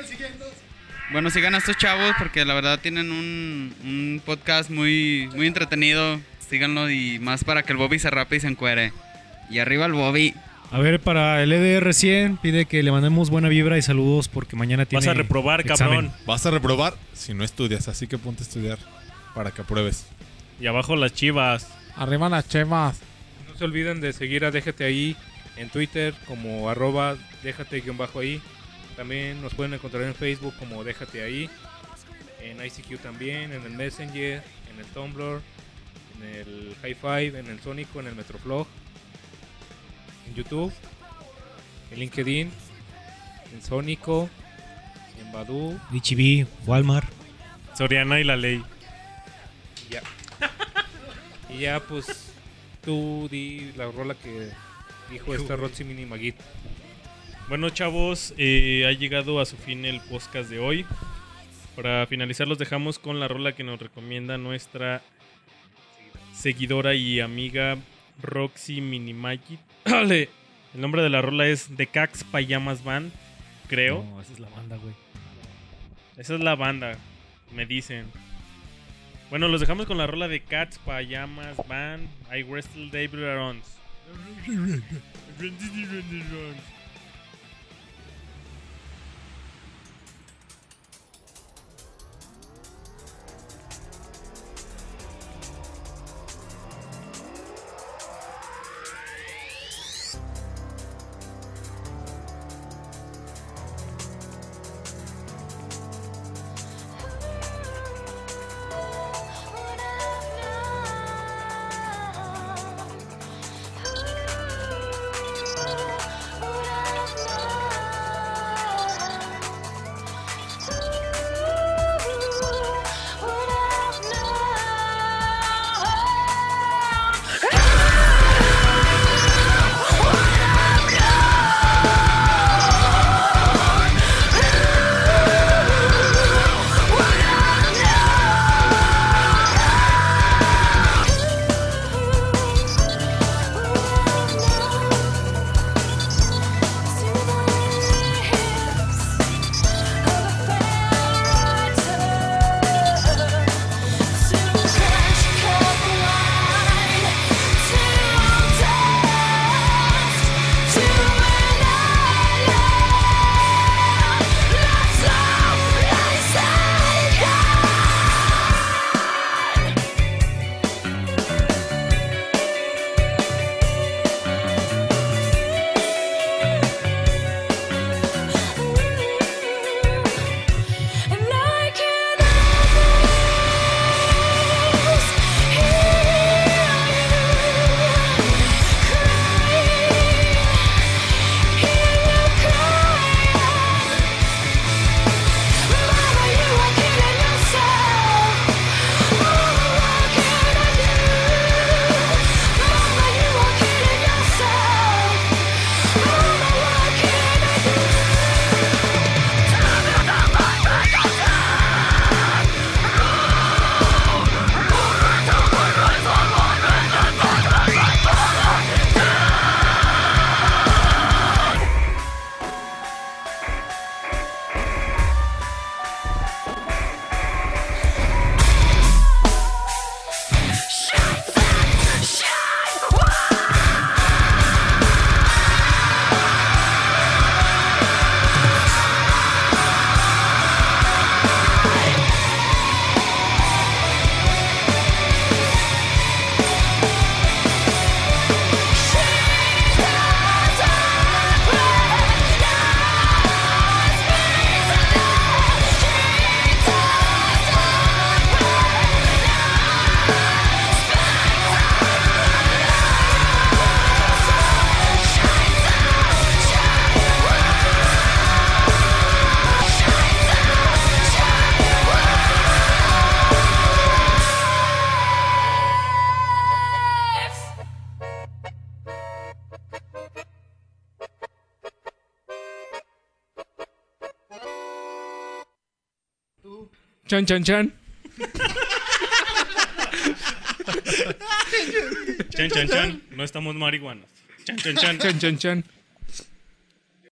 G: Bueno, sigan a estos chavos porque la verdad tienen un, un podcast muy, muy entretenido. Síganlo y más para que el Bobby se rape y se encuere. Y arriba el Bobby.
C: A ver, para el EDR 100 pide que le mandemos buena vibra y saludos porque mañana tiene
D: Vas a reprobar,
C: examen.
D: cabrón.
E: Vas a reprobar si no estudias, así que ponte a estudiar para que apruebes.
D: Y abajo las chivas.
E: Arriba las chemas.
A: No se olviden de seguir a Déjate ahí en Twitter como arroba déjate guion bajo ahí. También nos pueden encontrar en Facebook como Déjate ahí. En ICQ también, en el Messenger, en el Tumblr, en el High Five, en el Sónico, en el Metroflog, en YouTube, en LinkedIn, en Sónico, en Badu.
C: HB, Walmart.
D: Soriana y la ley.
A: ya. Y ya pues tú di la rola que dijo esta Roxy Mini Magit.
D: Bueno, chavos, eh, ha llegado a su fin el podcast de hoy. Para finalizar, los dejamos con la rola que nos recomienda nuestra seguidora y amiga Roxy Minimagit. Dale. El nombre de la rola es The Cax Payamas Band, creo.
C: No, esa es la banda, güey.
D: Esa es la banda, me dicen. Bueno, los dejamos con la rola de Cats Payamas Band. I Wrestle David Arons.
A: Chan, chan, chan.
D: Chan, chan, chan. No estamos marihuanos. Chan, chan, chan.
A: Chan, chan, chan.